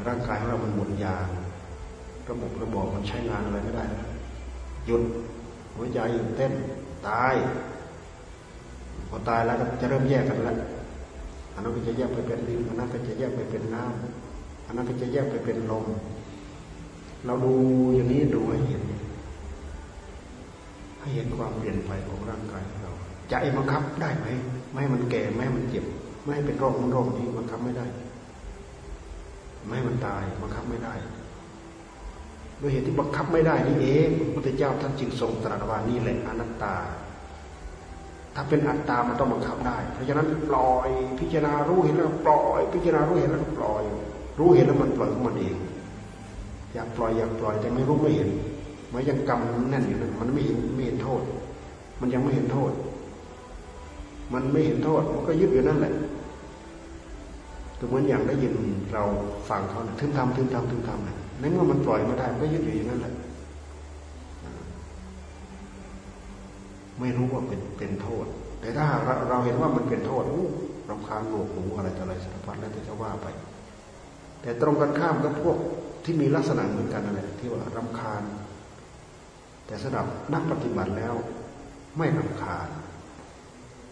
ร่างกายของเรามันหมดยาง ระบบระบบมันใช้งานอะไรไม่ได้หยุด หัวใจหยุดเต้นตายพอตายแล้วก็จะเริ่มแยกกันแล้วอันนั้นก็จะแยกไปเป็นดินอันนั้นก็จะแยกไปเป็นน้ำอันนั้นก็จะแยกไปเป็นลมเราดูอย่างนี้ดูให้เห็น ให้เห็นความเปลี่ยนไปของร่างกายของเราจะไอ้บังคับได้ไหมไม่ให้มันแก่ไม่ให้มันเจ็บ ไม่ให้เป็นโรคมันโรคนี้บังคับไม่ได้ ไม่ให้มันตายบังคับไม่ได้ ด้วยเหตุที่บังคับไม่ได้นี่เองพระพุทธเจ้าท่านจึงทรงตรัสว่านี่แหละอนัตตา ถ้าเป็นอัตตามันต้องบังคับได้ เพราะฉะนั้นปล่อยพิจารณารู้เห็นแล้วปล่อย พิจารณารู้เห็นแล้วปล่อย รู้เห็นแล้วมันปล่อยของมันเอง อยากปล่อยอยากปล่อยแต่ไม่รู้ไม่เห็นมันยังกำแน่นอยู่นั่นมันไม่เห็นไม่เห็นโทษ มันยังไม่เห็นโทษ มันไม่เห็นโทษ มันก็ยึดอยู่นั่นแหละก็เหมือนอย่างได้ยินเราฟังเขาทึมทำทึมทำทึมทำนะ ในเมื่อมันปล่อยไม่ได้มันก็ยึดอยู่อย่างนั้นแหละไม่รู้ว่าเป็นเป็นโทษ แต่ถ้าเราเราเห็นว่ามันเป็นโทษรำคาญหนวกหูอะไรต่ออะไรสารพัดแล้วแต่จะว่าไป แต่ตรงกันข้ามกับพวกที่มีลักษณะเหมือนกันนั่นแหละที่ว่ารำคาญ แต่สำหรับนักปฏิบัติแล้ว ไม่รำคาญ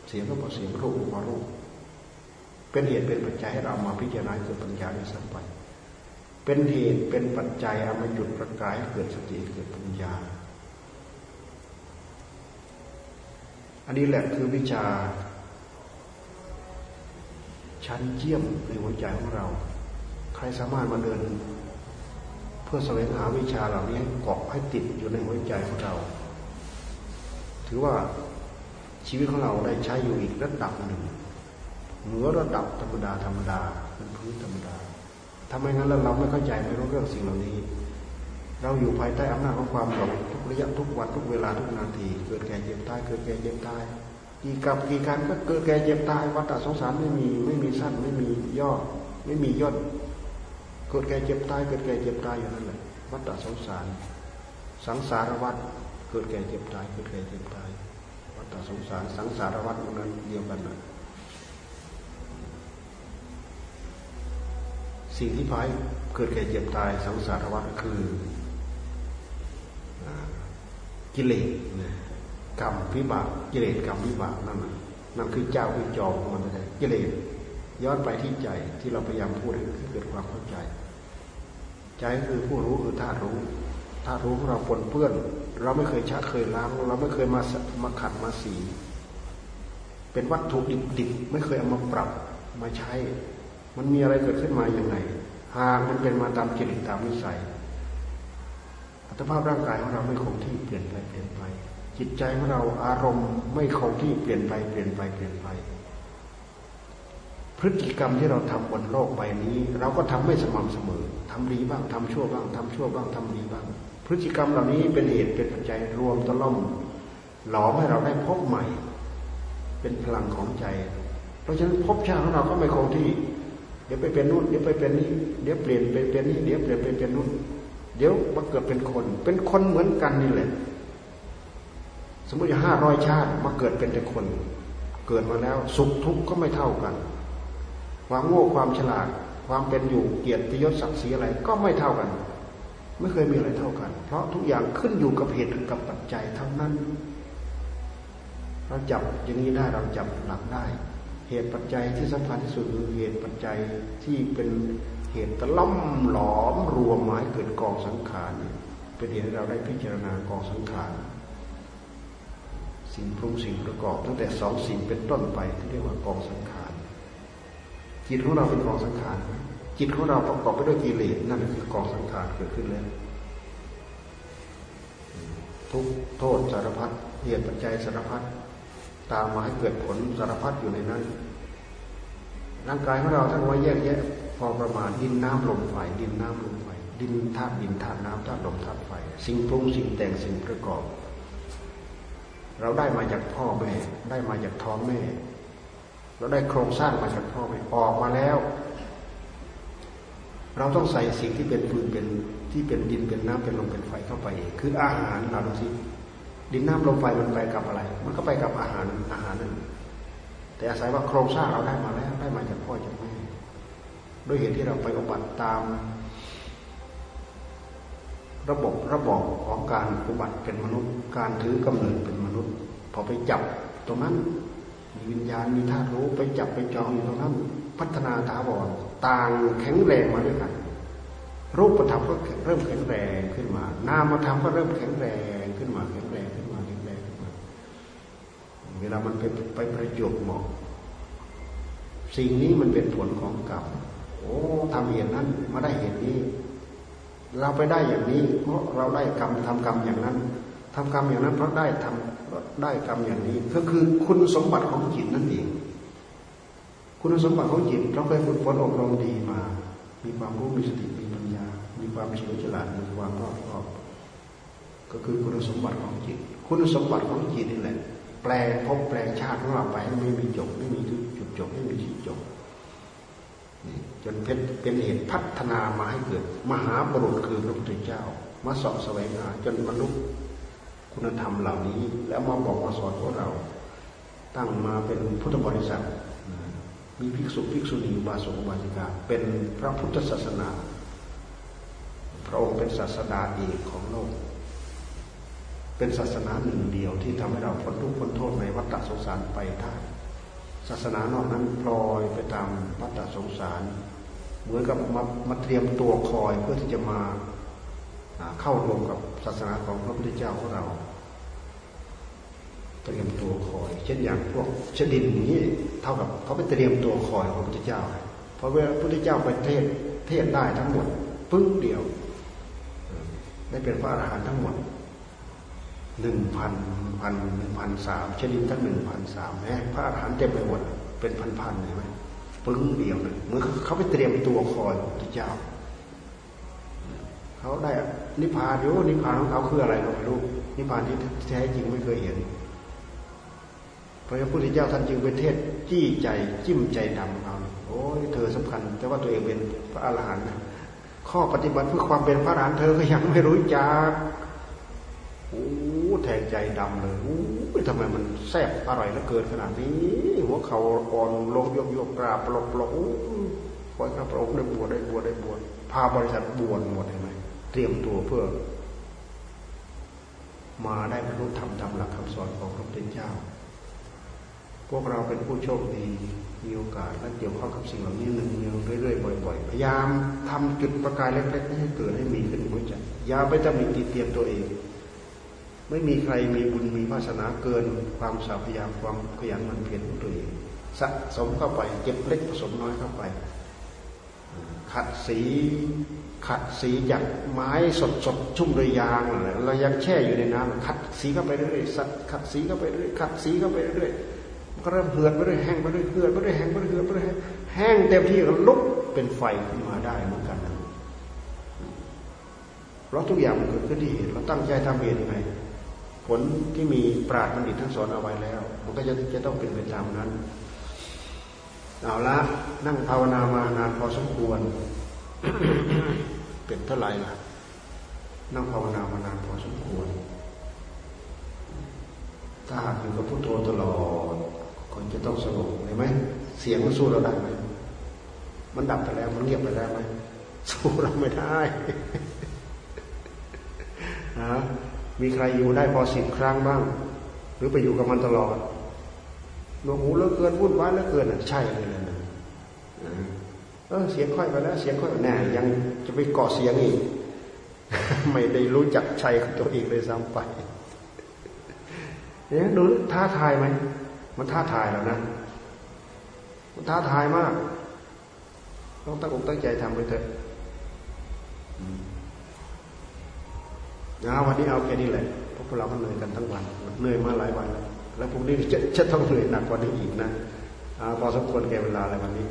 เสียงก็พอเสียงรูปก็รูปเป็นเหตุเป็นปัจจัยให้เรามาพิจารณาเกิดปัญญาในสัมปัน เป็นเหตุเป็นปัจจัยเอามาจุดประกายเกิดสติเกิดปัญญา อันนี้แหละคือวิชา ชั้นเยี่ยมในหัวใจของเรา ใครสามารถมาเดิน เพื่อแสวงหาวิชาเหล่านี้เกาะให้ติดอยู่ในหัวใจของเรา ถือว่าชีวิตของเราได้ใช้อยู่อีกระดับหนึ่งเหนือระดับธรรมดาธรรมดาเป็นพื้นธรรมดา ทำไมงั้นแล้วเราไม่เข้าใจไม่รู้เรื่องสิ่งเหล่านี้ เราอยู่ภายใต้อำนาจของความหลงทุกระยะทุกวันทุกเวลาทุกนาที เกิดแก่เจ็บตายเกิดแก่เจ็บตายกี่กับกี่การก็เกิดแก่เจ็บตายวัฏสงสารไม่มีไม่มีสั้นไม่มีย่อไม่มีย่นเกิดแก่เจ็บตายเกิดแก่เจ็บตายอยู่นั่นแหละวัฏสงสาร สังสารวัฏเกิดแก่เจ็บตายเกิดแก่เจ็บตายวัฏสงสารสังสารวัฏมันนั้นเดียวกันเล สิ่งที่พายเกิดแก่เจ็บตายสังสารวัฏคือกิเลสกรรมวิบากกิเลสกรรมวิบากนั่นนั่นคือเจ้าคือจอมมันเลยกิเลสย้อนไปที่ใจที่เราพยายามพูดให้เกิดความเข้าใจ ใจคือผู้รู้คือธาตุรู้ธาตุรู้ของเราปนเปื้อน เราไม่เคยชะเคยล้าง เราไม่เคยมามาขัดมาสี เป็นวัตถุดิบๆไม่เคยเอามาปรับมาใช้ มันมีอะไรเกิดขึ้นมาอย่างไงหากมันเป็นมาตามจิตตามวิสัยอัตภาพร่างกายของเราไม่คงที่เปลี่ยนไปเปลี่ยนไป จิตใจของเราอารมณ์ไม่คงที่เปลี่ยนไปเปลี่ยนไปเปลี่ยนไป พฤติกรรมที่เราทำบนโลกใบนี้ เราก็ทำไม่สม่ำเสมอทำดีบ้างทำชั่วบ้างทำชั่วบ้างทำดีบ้าง พฤติกรรมเหล่านี้เป็นเหตุเป็นปัจจัยรวมตะล่อมหลอมให้เราได้พบใหม่ เป็นพลังของใจ เพราะฉะนั้นพบชาติของเราก็ไม่คงที่ ดี๋ยวไปเป็นนู่นเดี๋ยวไปเป็นนี่เดี๋ยวเปลี่ยนไปเป็นนี่เดี๋ยวเปลี่ยนไปเป็นนู่นเดี๋ยวมาเกิดเป็นคน เป็นคนเหมือนกันนี่แหละ สมมติอย่าห้าร้อยชาติมาเกิดเป็นแต่คน เกิดมาแล้ว สุขทุกข์ก็ไม่เท่ากัน ความโง่ความฉลาด ความเป็นอยู่เกียรติยศศักดิ์ศรีอะไรก็ไม่เท่ากัน ไม่เคยมีอะไรเท่ากัน เพราะทุกอย่างขึ้นอยู่กับเหตุกับปัจจัยเท่านั้นเราจับอย่างนี้ได้เราจับหลักได้ เหตุปัจจัยที่สำคัญที่สุดคือเหตุปัจจัยที่เป็นเหตุตะล่อมหลอมรวมหมายเกิดกองสังขารเป็นเหตุเราได้พิจารณากองสังขารสิ่งปรุงสิ่งประกอบตั้งแต่สองสิ่งเป็นต้นไปที่เรียกว่ากองสังขารจิตของเราเป็นกองสังขารจิตของเราประกอบไปด้วยกิเลสนั่นคือกองสังขารเกิดขึ้นแล้วทุกโทษสารพัดเหตุปัจจัยสารพัด ตามมาให้เกิดผลสารพัดอยู่ในนั้นร่างกายของเราทั้งว่าแยกแยะพอประมาณดินน้ำลมไฟดินน้ำลมไฟดินธาตุดินธาตุน้ำธาตุลมธาตุไฟ สิ่งปรุงสิ่งแต่งสิ่งประกอบ เราได้มาจากพ่อแม่ได้มาจากท้องแม่ เราได้โครงสร้างมาจากพ่อแม่ออกมาแล้ว เราต้องใส่สิ่งที่เป็นฟืนเป็นที่เป็นดินเป็นน้ำเป็นลมเป็นไฟเข้าไป คืออาหารเราดูสิ ดินน้ำลมไฟมันไปกับอะไร มันก็ไปกับอาหารอาหารนั่นแต่อาศัยว่าโครงสร้างเราได้มาแล้วได้มาจากพ่อจากแม่ด้วยเหตุที่เราไปอุบัติตาม ระบบระบบของการอุบัติเป็นมนุษย์ การถือกำเนิดเป็นมนุษย์ พอไปจับตรงนั้น มีวิญญาณมีธาตุรู้ไปจับไปจองอยู่ตรงนั้น พัฒนาตาบอดต่างแข็งแรงมาด้วยกันรูปธรรมก็เริ่มแข็งแรงขึ้นมา นามธรรมก็เริ่มแข็งแรง เวลามันไปไปประจบเหมาะ สิ่งนี้มันเป็นผลของกรรมโอ้ทำเหตุนั้นมาได้เหตุนี้ เราไปได้อย่างนี้ เพราะเราได้กรรมทำกรรมอย่างนั้นทำกรรมอย่างนั้นเพราะได้ทำได้กรรมอย่างนี้ ก็คือคุณสมบัติของจิตนั่นเองคุณสมบัติของจิตเราเคยฝึกฝนอบรมดีมา มีความรู้มีสติมีปัญญามมีความเฉลียวฉลาดมีความรอบคอบก็คือคุณสมบัติของจิต คุณสมบัติของจิตนี่แหละ แปลงภพแปลงชาติของเราไปไม่มีจบไม่มีจุดจบไม่มีที่จบนี่จนเป็นเป็นเหตุพัฒนามาให้เกิด มหาบุรุษคือพระพุทธเจ้า มาสอบแสวงหาจนบรรลุคุณธรรมเหล่านี้ แล้วมาบอกมาสอนพวกเรา ตั้งมาเป็นพุทธบริษัทมีภิกษุภิกษุณีบาสกอุบาสิกาเป็นพระพุทธศาสนา พระองค์เป็นศาสดาเอกของโลก เป็นศาสนาหนึ่งเดียวที่ทำให้เราพ้นทุกข์พ้นโทษในวัฏสงสารไปได้ศาสนานอกนั้นพลอยไปตามวัฏสงสาร เหมือนกับมามาเตรียมตัวคอยเพื่อที่จะมาเข้ารวมกับศาสนาของพระพุทธเจ้าของเราเตรียมตัวคอย เช่นอย่างพวกชดินนี้เท่ากับเขาไปเตรียมตัวคอยของพระพุทธเจ้า เพราะเวลาพระพุทธเจ้าไปเทศเทศได้ทั้งหมดปึ้งเดียวได้เป็นพระอรหันต์ทั้งหมด หนึ่งพันพันหนึ่งพันสามชนิดทั้งหนึ่งพันสามแม้พระอรหันต์เต็มไปหมดเป็นพันพันเห็นไหมปึ้งเดียวเลยเมื่อเขาไปเตรียมตัวคอยพระเจ้า เขาได้นิพพานอยู่นิพพานของเขาคืออะไรเราไม่รู้นิพพานที่แท้จริงไม่เคยเห็นพระพุทธเจ้าท่านจึงเป็นเทศจี้ใจจิ้มใจดำเอาโอ้ยเธอสำคัญ แต่ว่าตัวเองเป็นพระอรหันต์ข้อปฏิบัติเพื่อความเป็นพระอรหันต์เธอก็ยังไม่รู้จัก โอ้แทงใจดำเลยโอ้ทำไมมันแซ่บอร่อยเหลือเกินขนาดนี้ หัวเขาอ่อนลงยกยกกราบปลกปลกคอยข้าพระองค์ได้บวชได้บวชได้บวชพาบริษัทบวชหมดเห็นไหมเตรียมตัวเพื่อ มาได้บรรลุธรรมตามหลักคำสอนของพระพุทธเจ้า พวกเราเป็นผู้โชคดีมีโอกาสและเกี่ยวข้องกับสิ่งเหล่านี้หนึ่งเนืองเรื่อยๆบ่อย ๆ พยายามทำจุดประกายเล็กๆให้เกิดให้มีขึ้นหัวใจอย่าไปตำหนิติเตียนตัวเอง ไม่มีใครมีบุญมีวาสนาเกิน ความสาพยายามความขยันหมั่นเพียรของตัวเองสะสมเข้าไปเก็บเล็กผสมน้อยเข้าไป ขัดสีขัดสีจากไม้สดสดชุ่มด้วยยางอะไรเรายังแช่อยู่ในน้ำขัดสีเข้าไปเรื่อยๆสัดขัดสีเข้าไปเรื่อยขัดสีเข้าไปเรื่อยก็เริ่มเหือดไปเรื่อยแห้งไปเรื่อยเหือดไปเรื่อยแห้งไปเรื่อยเหือดไปเรื่อยแห้งเต็มที่ก็ลุกเป็นไฟขึ้นมาได้เหมือนกันนะเพราะทุกอย่างมันเกิดขึ้นที่เหตุเราตั้งใจทำเหตุยังไง ลที่มีปราดบัณฑิตทั้งสอนเอาไว้แล้ว มันก็จะจะต้องเป็นไปตามนั้นเอาละนั่งภาวนามานานพอสมควร เป็นเท่าไหร่ล่ะ นั่งภาวนามานานพอสมควร ถ้าหากอยู่กับพุทโธตลอดคนจะต้องสงบเห็นไหมเสียงมันสู้เราได้ไหมมันดับไปแล้วมันเงียบไปแล้วไหมสู้เราไม่ได้นะ มีใครอยู่ได้พอสิบครั้งบ้าง หรือไปอยู่กับมันตลอดหนวกหูเลิกเกินวุ่นวายเลิกเกินอะใช่เลยนะเออเสียงค่อยไปแล้วเสียงค่อยแน่ยังจะไปเกาะเสียงอีกไม่ได้รู้จักชัยของตัวเองเลยซ้ำไปเนี่ยดูท้าทายไหมมันท้าทายแล้วนะมันท้าทายมากต้องตั้งอกตั้งใจทำไปเถอะ นะวันนี้เอาแค่นี้แหละเพราะพวกเราก็เหนื่อยกันทั้งวันเหนื่อยมาหลายวันแล้วแล้วพรุ่งนี้จะจะต้องเหนื่อยหนักกว่านี้อีกนะพอสมควรแก่เวลาอะไรวันนี้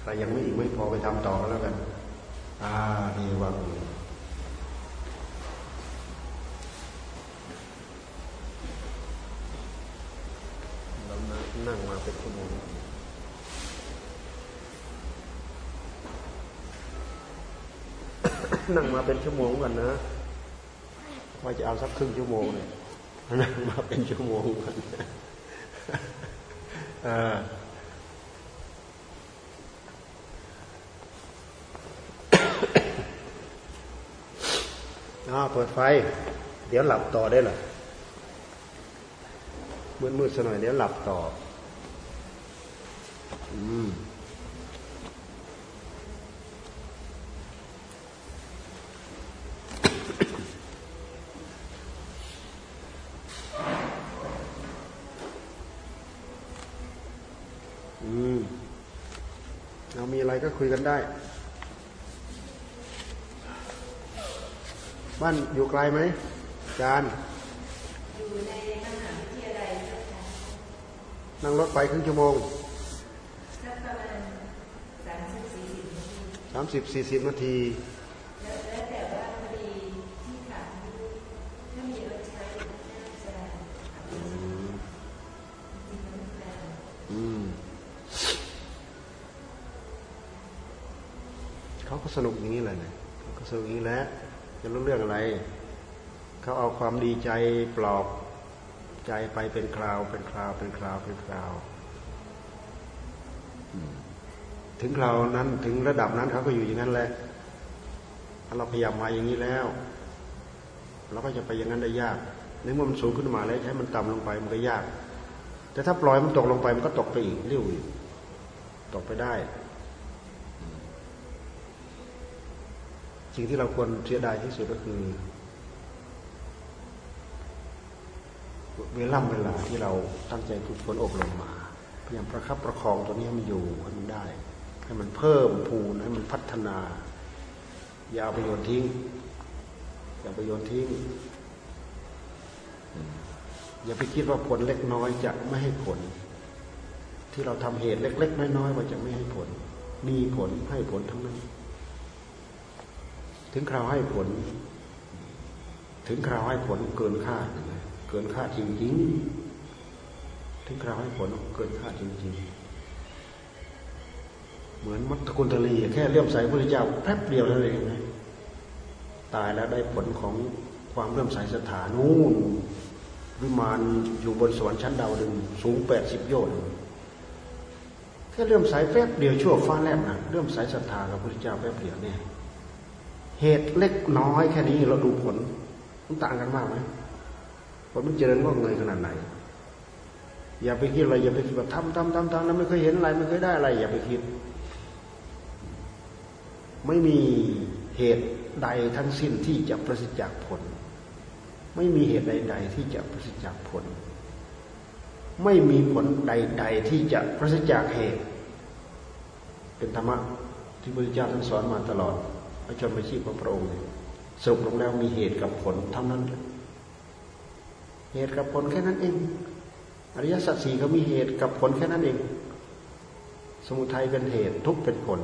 ใครยังไม่อีกไม่พอไปทำต่อแล้วกัน อ่าดีว่าเรามานั่งมาเป็นชั่วโมงนั่งมาเป็นชั่วโมงกันนะ ว่าจะเอาสักครึ่งชั่วโมงเลยนั่งมาเป็นชั่วโมงกันอ่าเปิดไฟ เดี๋ยวหลับต่อได้หรอมืดมืดสัหน่อยเดี๋ยวหลับต่อ อืมเรามีอะไรก็ คุยกันได้ บ้านอยู่ไกลไหมจานอยู่ในมหาวิทยาลัยนั่งรถไปครึ่งชั่วโมงสามสิบสี่สิบนาที แล้ว ก็สนุกอย่างนี้เลยเนี่ย เขาก็สนุกอย่างนี้แหละจะรู้เรื่องอะไร เขาเอาความดีใจปลอบใจไปเป็นคราว เป็นคราว เป็นคราวเป็นคราว ถึงคราวนั้นถึงระดับนั้นเขาก็อยู่อย่างนั้นแหละถ้าเราพยายามมาอย่างนี้แล้ว เราก็จะไปอย่างนั้นได้ยากในเมื่อมันสูงขึ้นมาแล้วใช้มันต่ำลงไปมันก็ยาก แต่ถ้าปล่อยมันตกลงไปมันก็ตกไปอีกเรื่อยตกไปได้ สิ่งที่เราควรเสียดายที่สุดก็คือ เวลาเวลาที่เราตั้งใจฝึกฝนอบรมมาพยายามประคับประคองตัวนี้ให้มันอยู่ให้มันได้ ให้มันเพิ่มพูนให้มันพัฒนา อย่าเอาไปโยนทิ้ง อย่าไปโยนทิ้ง อย่าไปคิดว่าผลเล็กน้อยจะไม่ให้ผล ที่เราทำเหตุเล็ก ๆ น้อยๆว่าจะไม่ให้ผล มีผลให้ผลทั้งนั้น ถึงคราวให้ผล ถึงคราวให้ผลเกินคาดเกินคาดจริงๆ ถึงคราวให้ผลเกินคาดจริงๆ เหมือนมัตตกุลตลีแค่เลื่อมใสพระเจ้าแป๊บเดียวเท่านั้นเองนะตายแล้วได้ผลของความเลื่อมใสสถานนู่นวิมานอยู่บนสวรรค์ชั้นดาวดึงสูงแปดสิบโยชน์แค่เลื่อมใสแป๊บเดียวชั่วฟ้าแลบนะเลื่อมใสศรัทธากับพระเจ้าแป๊บเดียวเนี่ย เหตุเล็กน้อยแค่นี้เราดูผลมันต่างกันมากไหมผลมันเจริญงอกเงยขนาดไหน อย่าไปคิดอะไรอย่าไปคิดว่าทำทำทำทำแล้วไม่เคยเห็นอะไรไม่เคยได้อะไร อย่าไปคิด ไม่มีเหตุใดทั้งสิ้นที่จะประสิทธิ์จากผล ไม่มีเหตุใด ๆ ที่จะประสิทธิ์จากผล ไม่มีผลใด ๆ ที่จะประสิทธิ์จากเหตุ เป็นธรรมะที่พระพุทธเจ้าท่านสอนมาตลอด พระชนมชีพของพระองค์สรุปลงแล้วมีเหตุกับผลเท่านั้น เหตุกับผลแค่นั้นเอง อริยสัจสี่เขามีเหตุกับผลแค่นั้นเอง สมุทัยเป็นเหตุทุกข์เป็นผล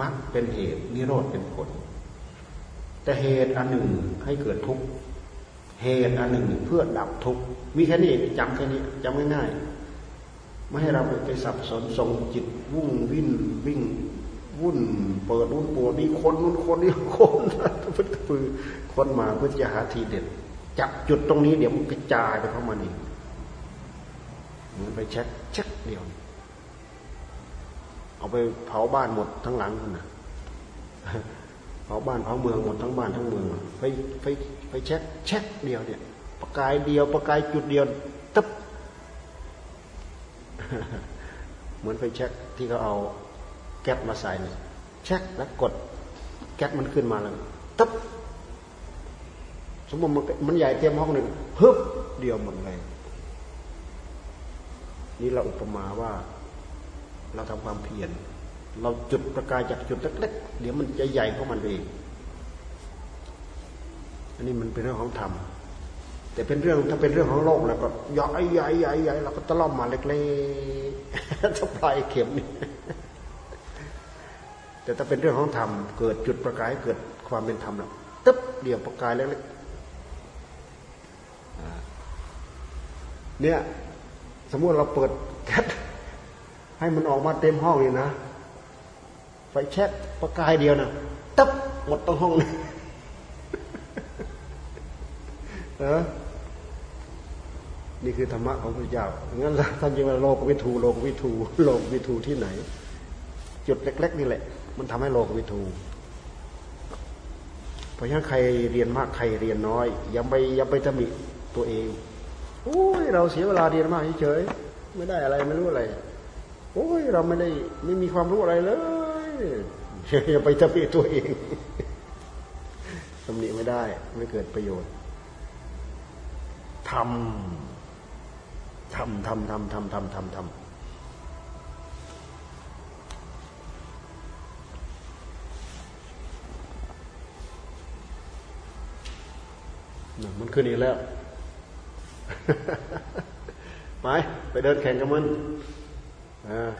มรรคเป็นเหตุนิโรธเป็นผล แต่เหตุอันหนึ่งให้เกิดทุกข์เหตุอันหนึ่งเพื่อดับทุกข์มีแค่นี้จำแค่นี้จำง่ายๆไม่ให้เราไปสับสนส่งจิตวุ่งวิ่นวิ่ง วุ่นเปิดวุ่นปวดนี่คนนู้นคนนี้คนพุทธปือคนมาเพื่อจะหาทีเด็ดจับจุดตรงนี้เดี๋ยวมันกระจายไปเข้ามานี่มันไฟแช็กแช็กเดียว เอาไปเผาบ้านหมดทั้งหลังนะเผาบ้านเผาเมืองหมดทั้งบ้านทั้งเมืองไปไปไฟแช็กแช็กเดียวเนี่ย ประกายเดียว ประกายจุดเดียวตึ๊บเหมือนไฟแช็กที่เขาเอา แก๊สมาใส่เนี่ยแช็กแล้วกดแก๊สมันขึ้นมาแล้วตึ๊บสมมติมันมันใหญ่เต็มห้องหนึ่งฮึบเดียวหมดเลยนี่เราอุปมาว่า เราทำความเพียรเราจุดประกายจากจุดเล็กๆเดี๋ยวมันจะใหญ่ของมันเองอันนี้มันเป็นเรื่องของธรรมแต่เป็นเรื่องถ้าเป็นเรื่องของโลกแล้วก็ใหญ่ใหญ่ใหญ่ใหญ่เราก็ตะล่อมมาเล็กๆถ้าปลายเข็มนี่ แต่ถ้าเป็นเรื่องของธรรมเกิดจุดประกายเกิดความเป็นธรรมแล้วตึ๊บเดี่ยวประกายเล็กๆเนี่ย สมมติเราเปิดแก๊สให้มันออกมาเต็มห้องเลยนะไฟแช็กประกายเดียวนะตึ๊บหมดตั้งห้องเลยเออนี่คือธรรมะของพระเจ้างั้นท่านจึงว่าโลกวิทูโลกวิทูโลกวิทูที่ไหน จุดเล็ก ๆ นี่แหละ มันทำให้โลกวิทูเพราะฉะนั้นใครเรียนมากใครเรียนน้อยอย่าไปอย่าไปตำหนิตัวเองโอ้ยเราเสียเวลาเรียนมากเฉยไม่ได้อะไรไม่รู้อะไร โอ้ยเราไม่ได้ไม่มีความรู้อะไรเลยอย่าไปตำหนิตัวเองตำหนิไม่ได้ ไม่เกิดประโยชน์ทำทำทำทำทำทำทำทำ มันขึ้นอีกแล้วไปไปเดินแข่งกับมันอ่า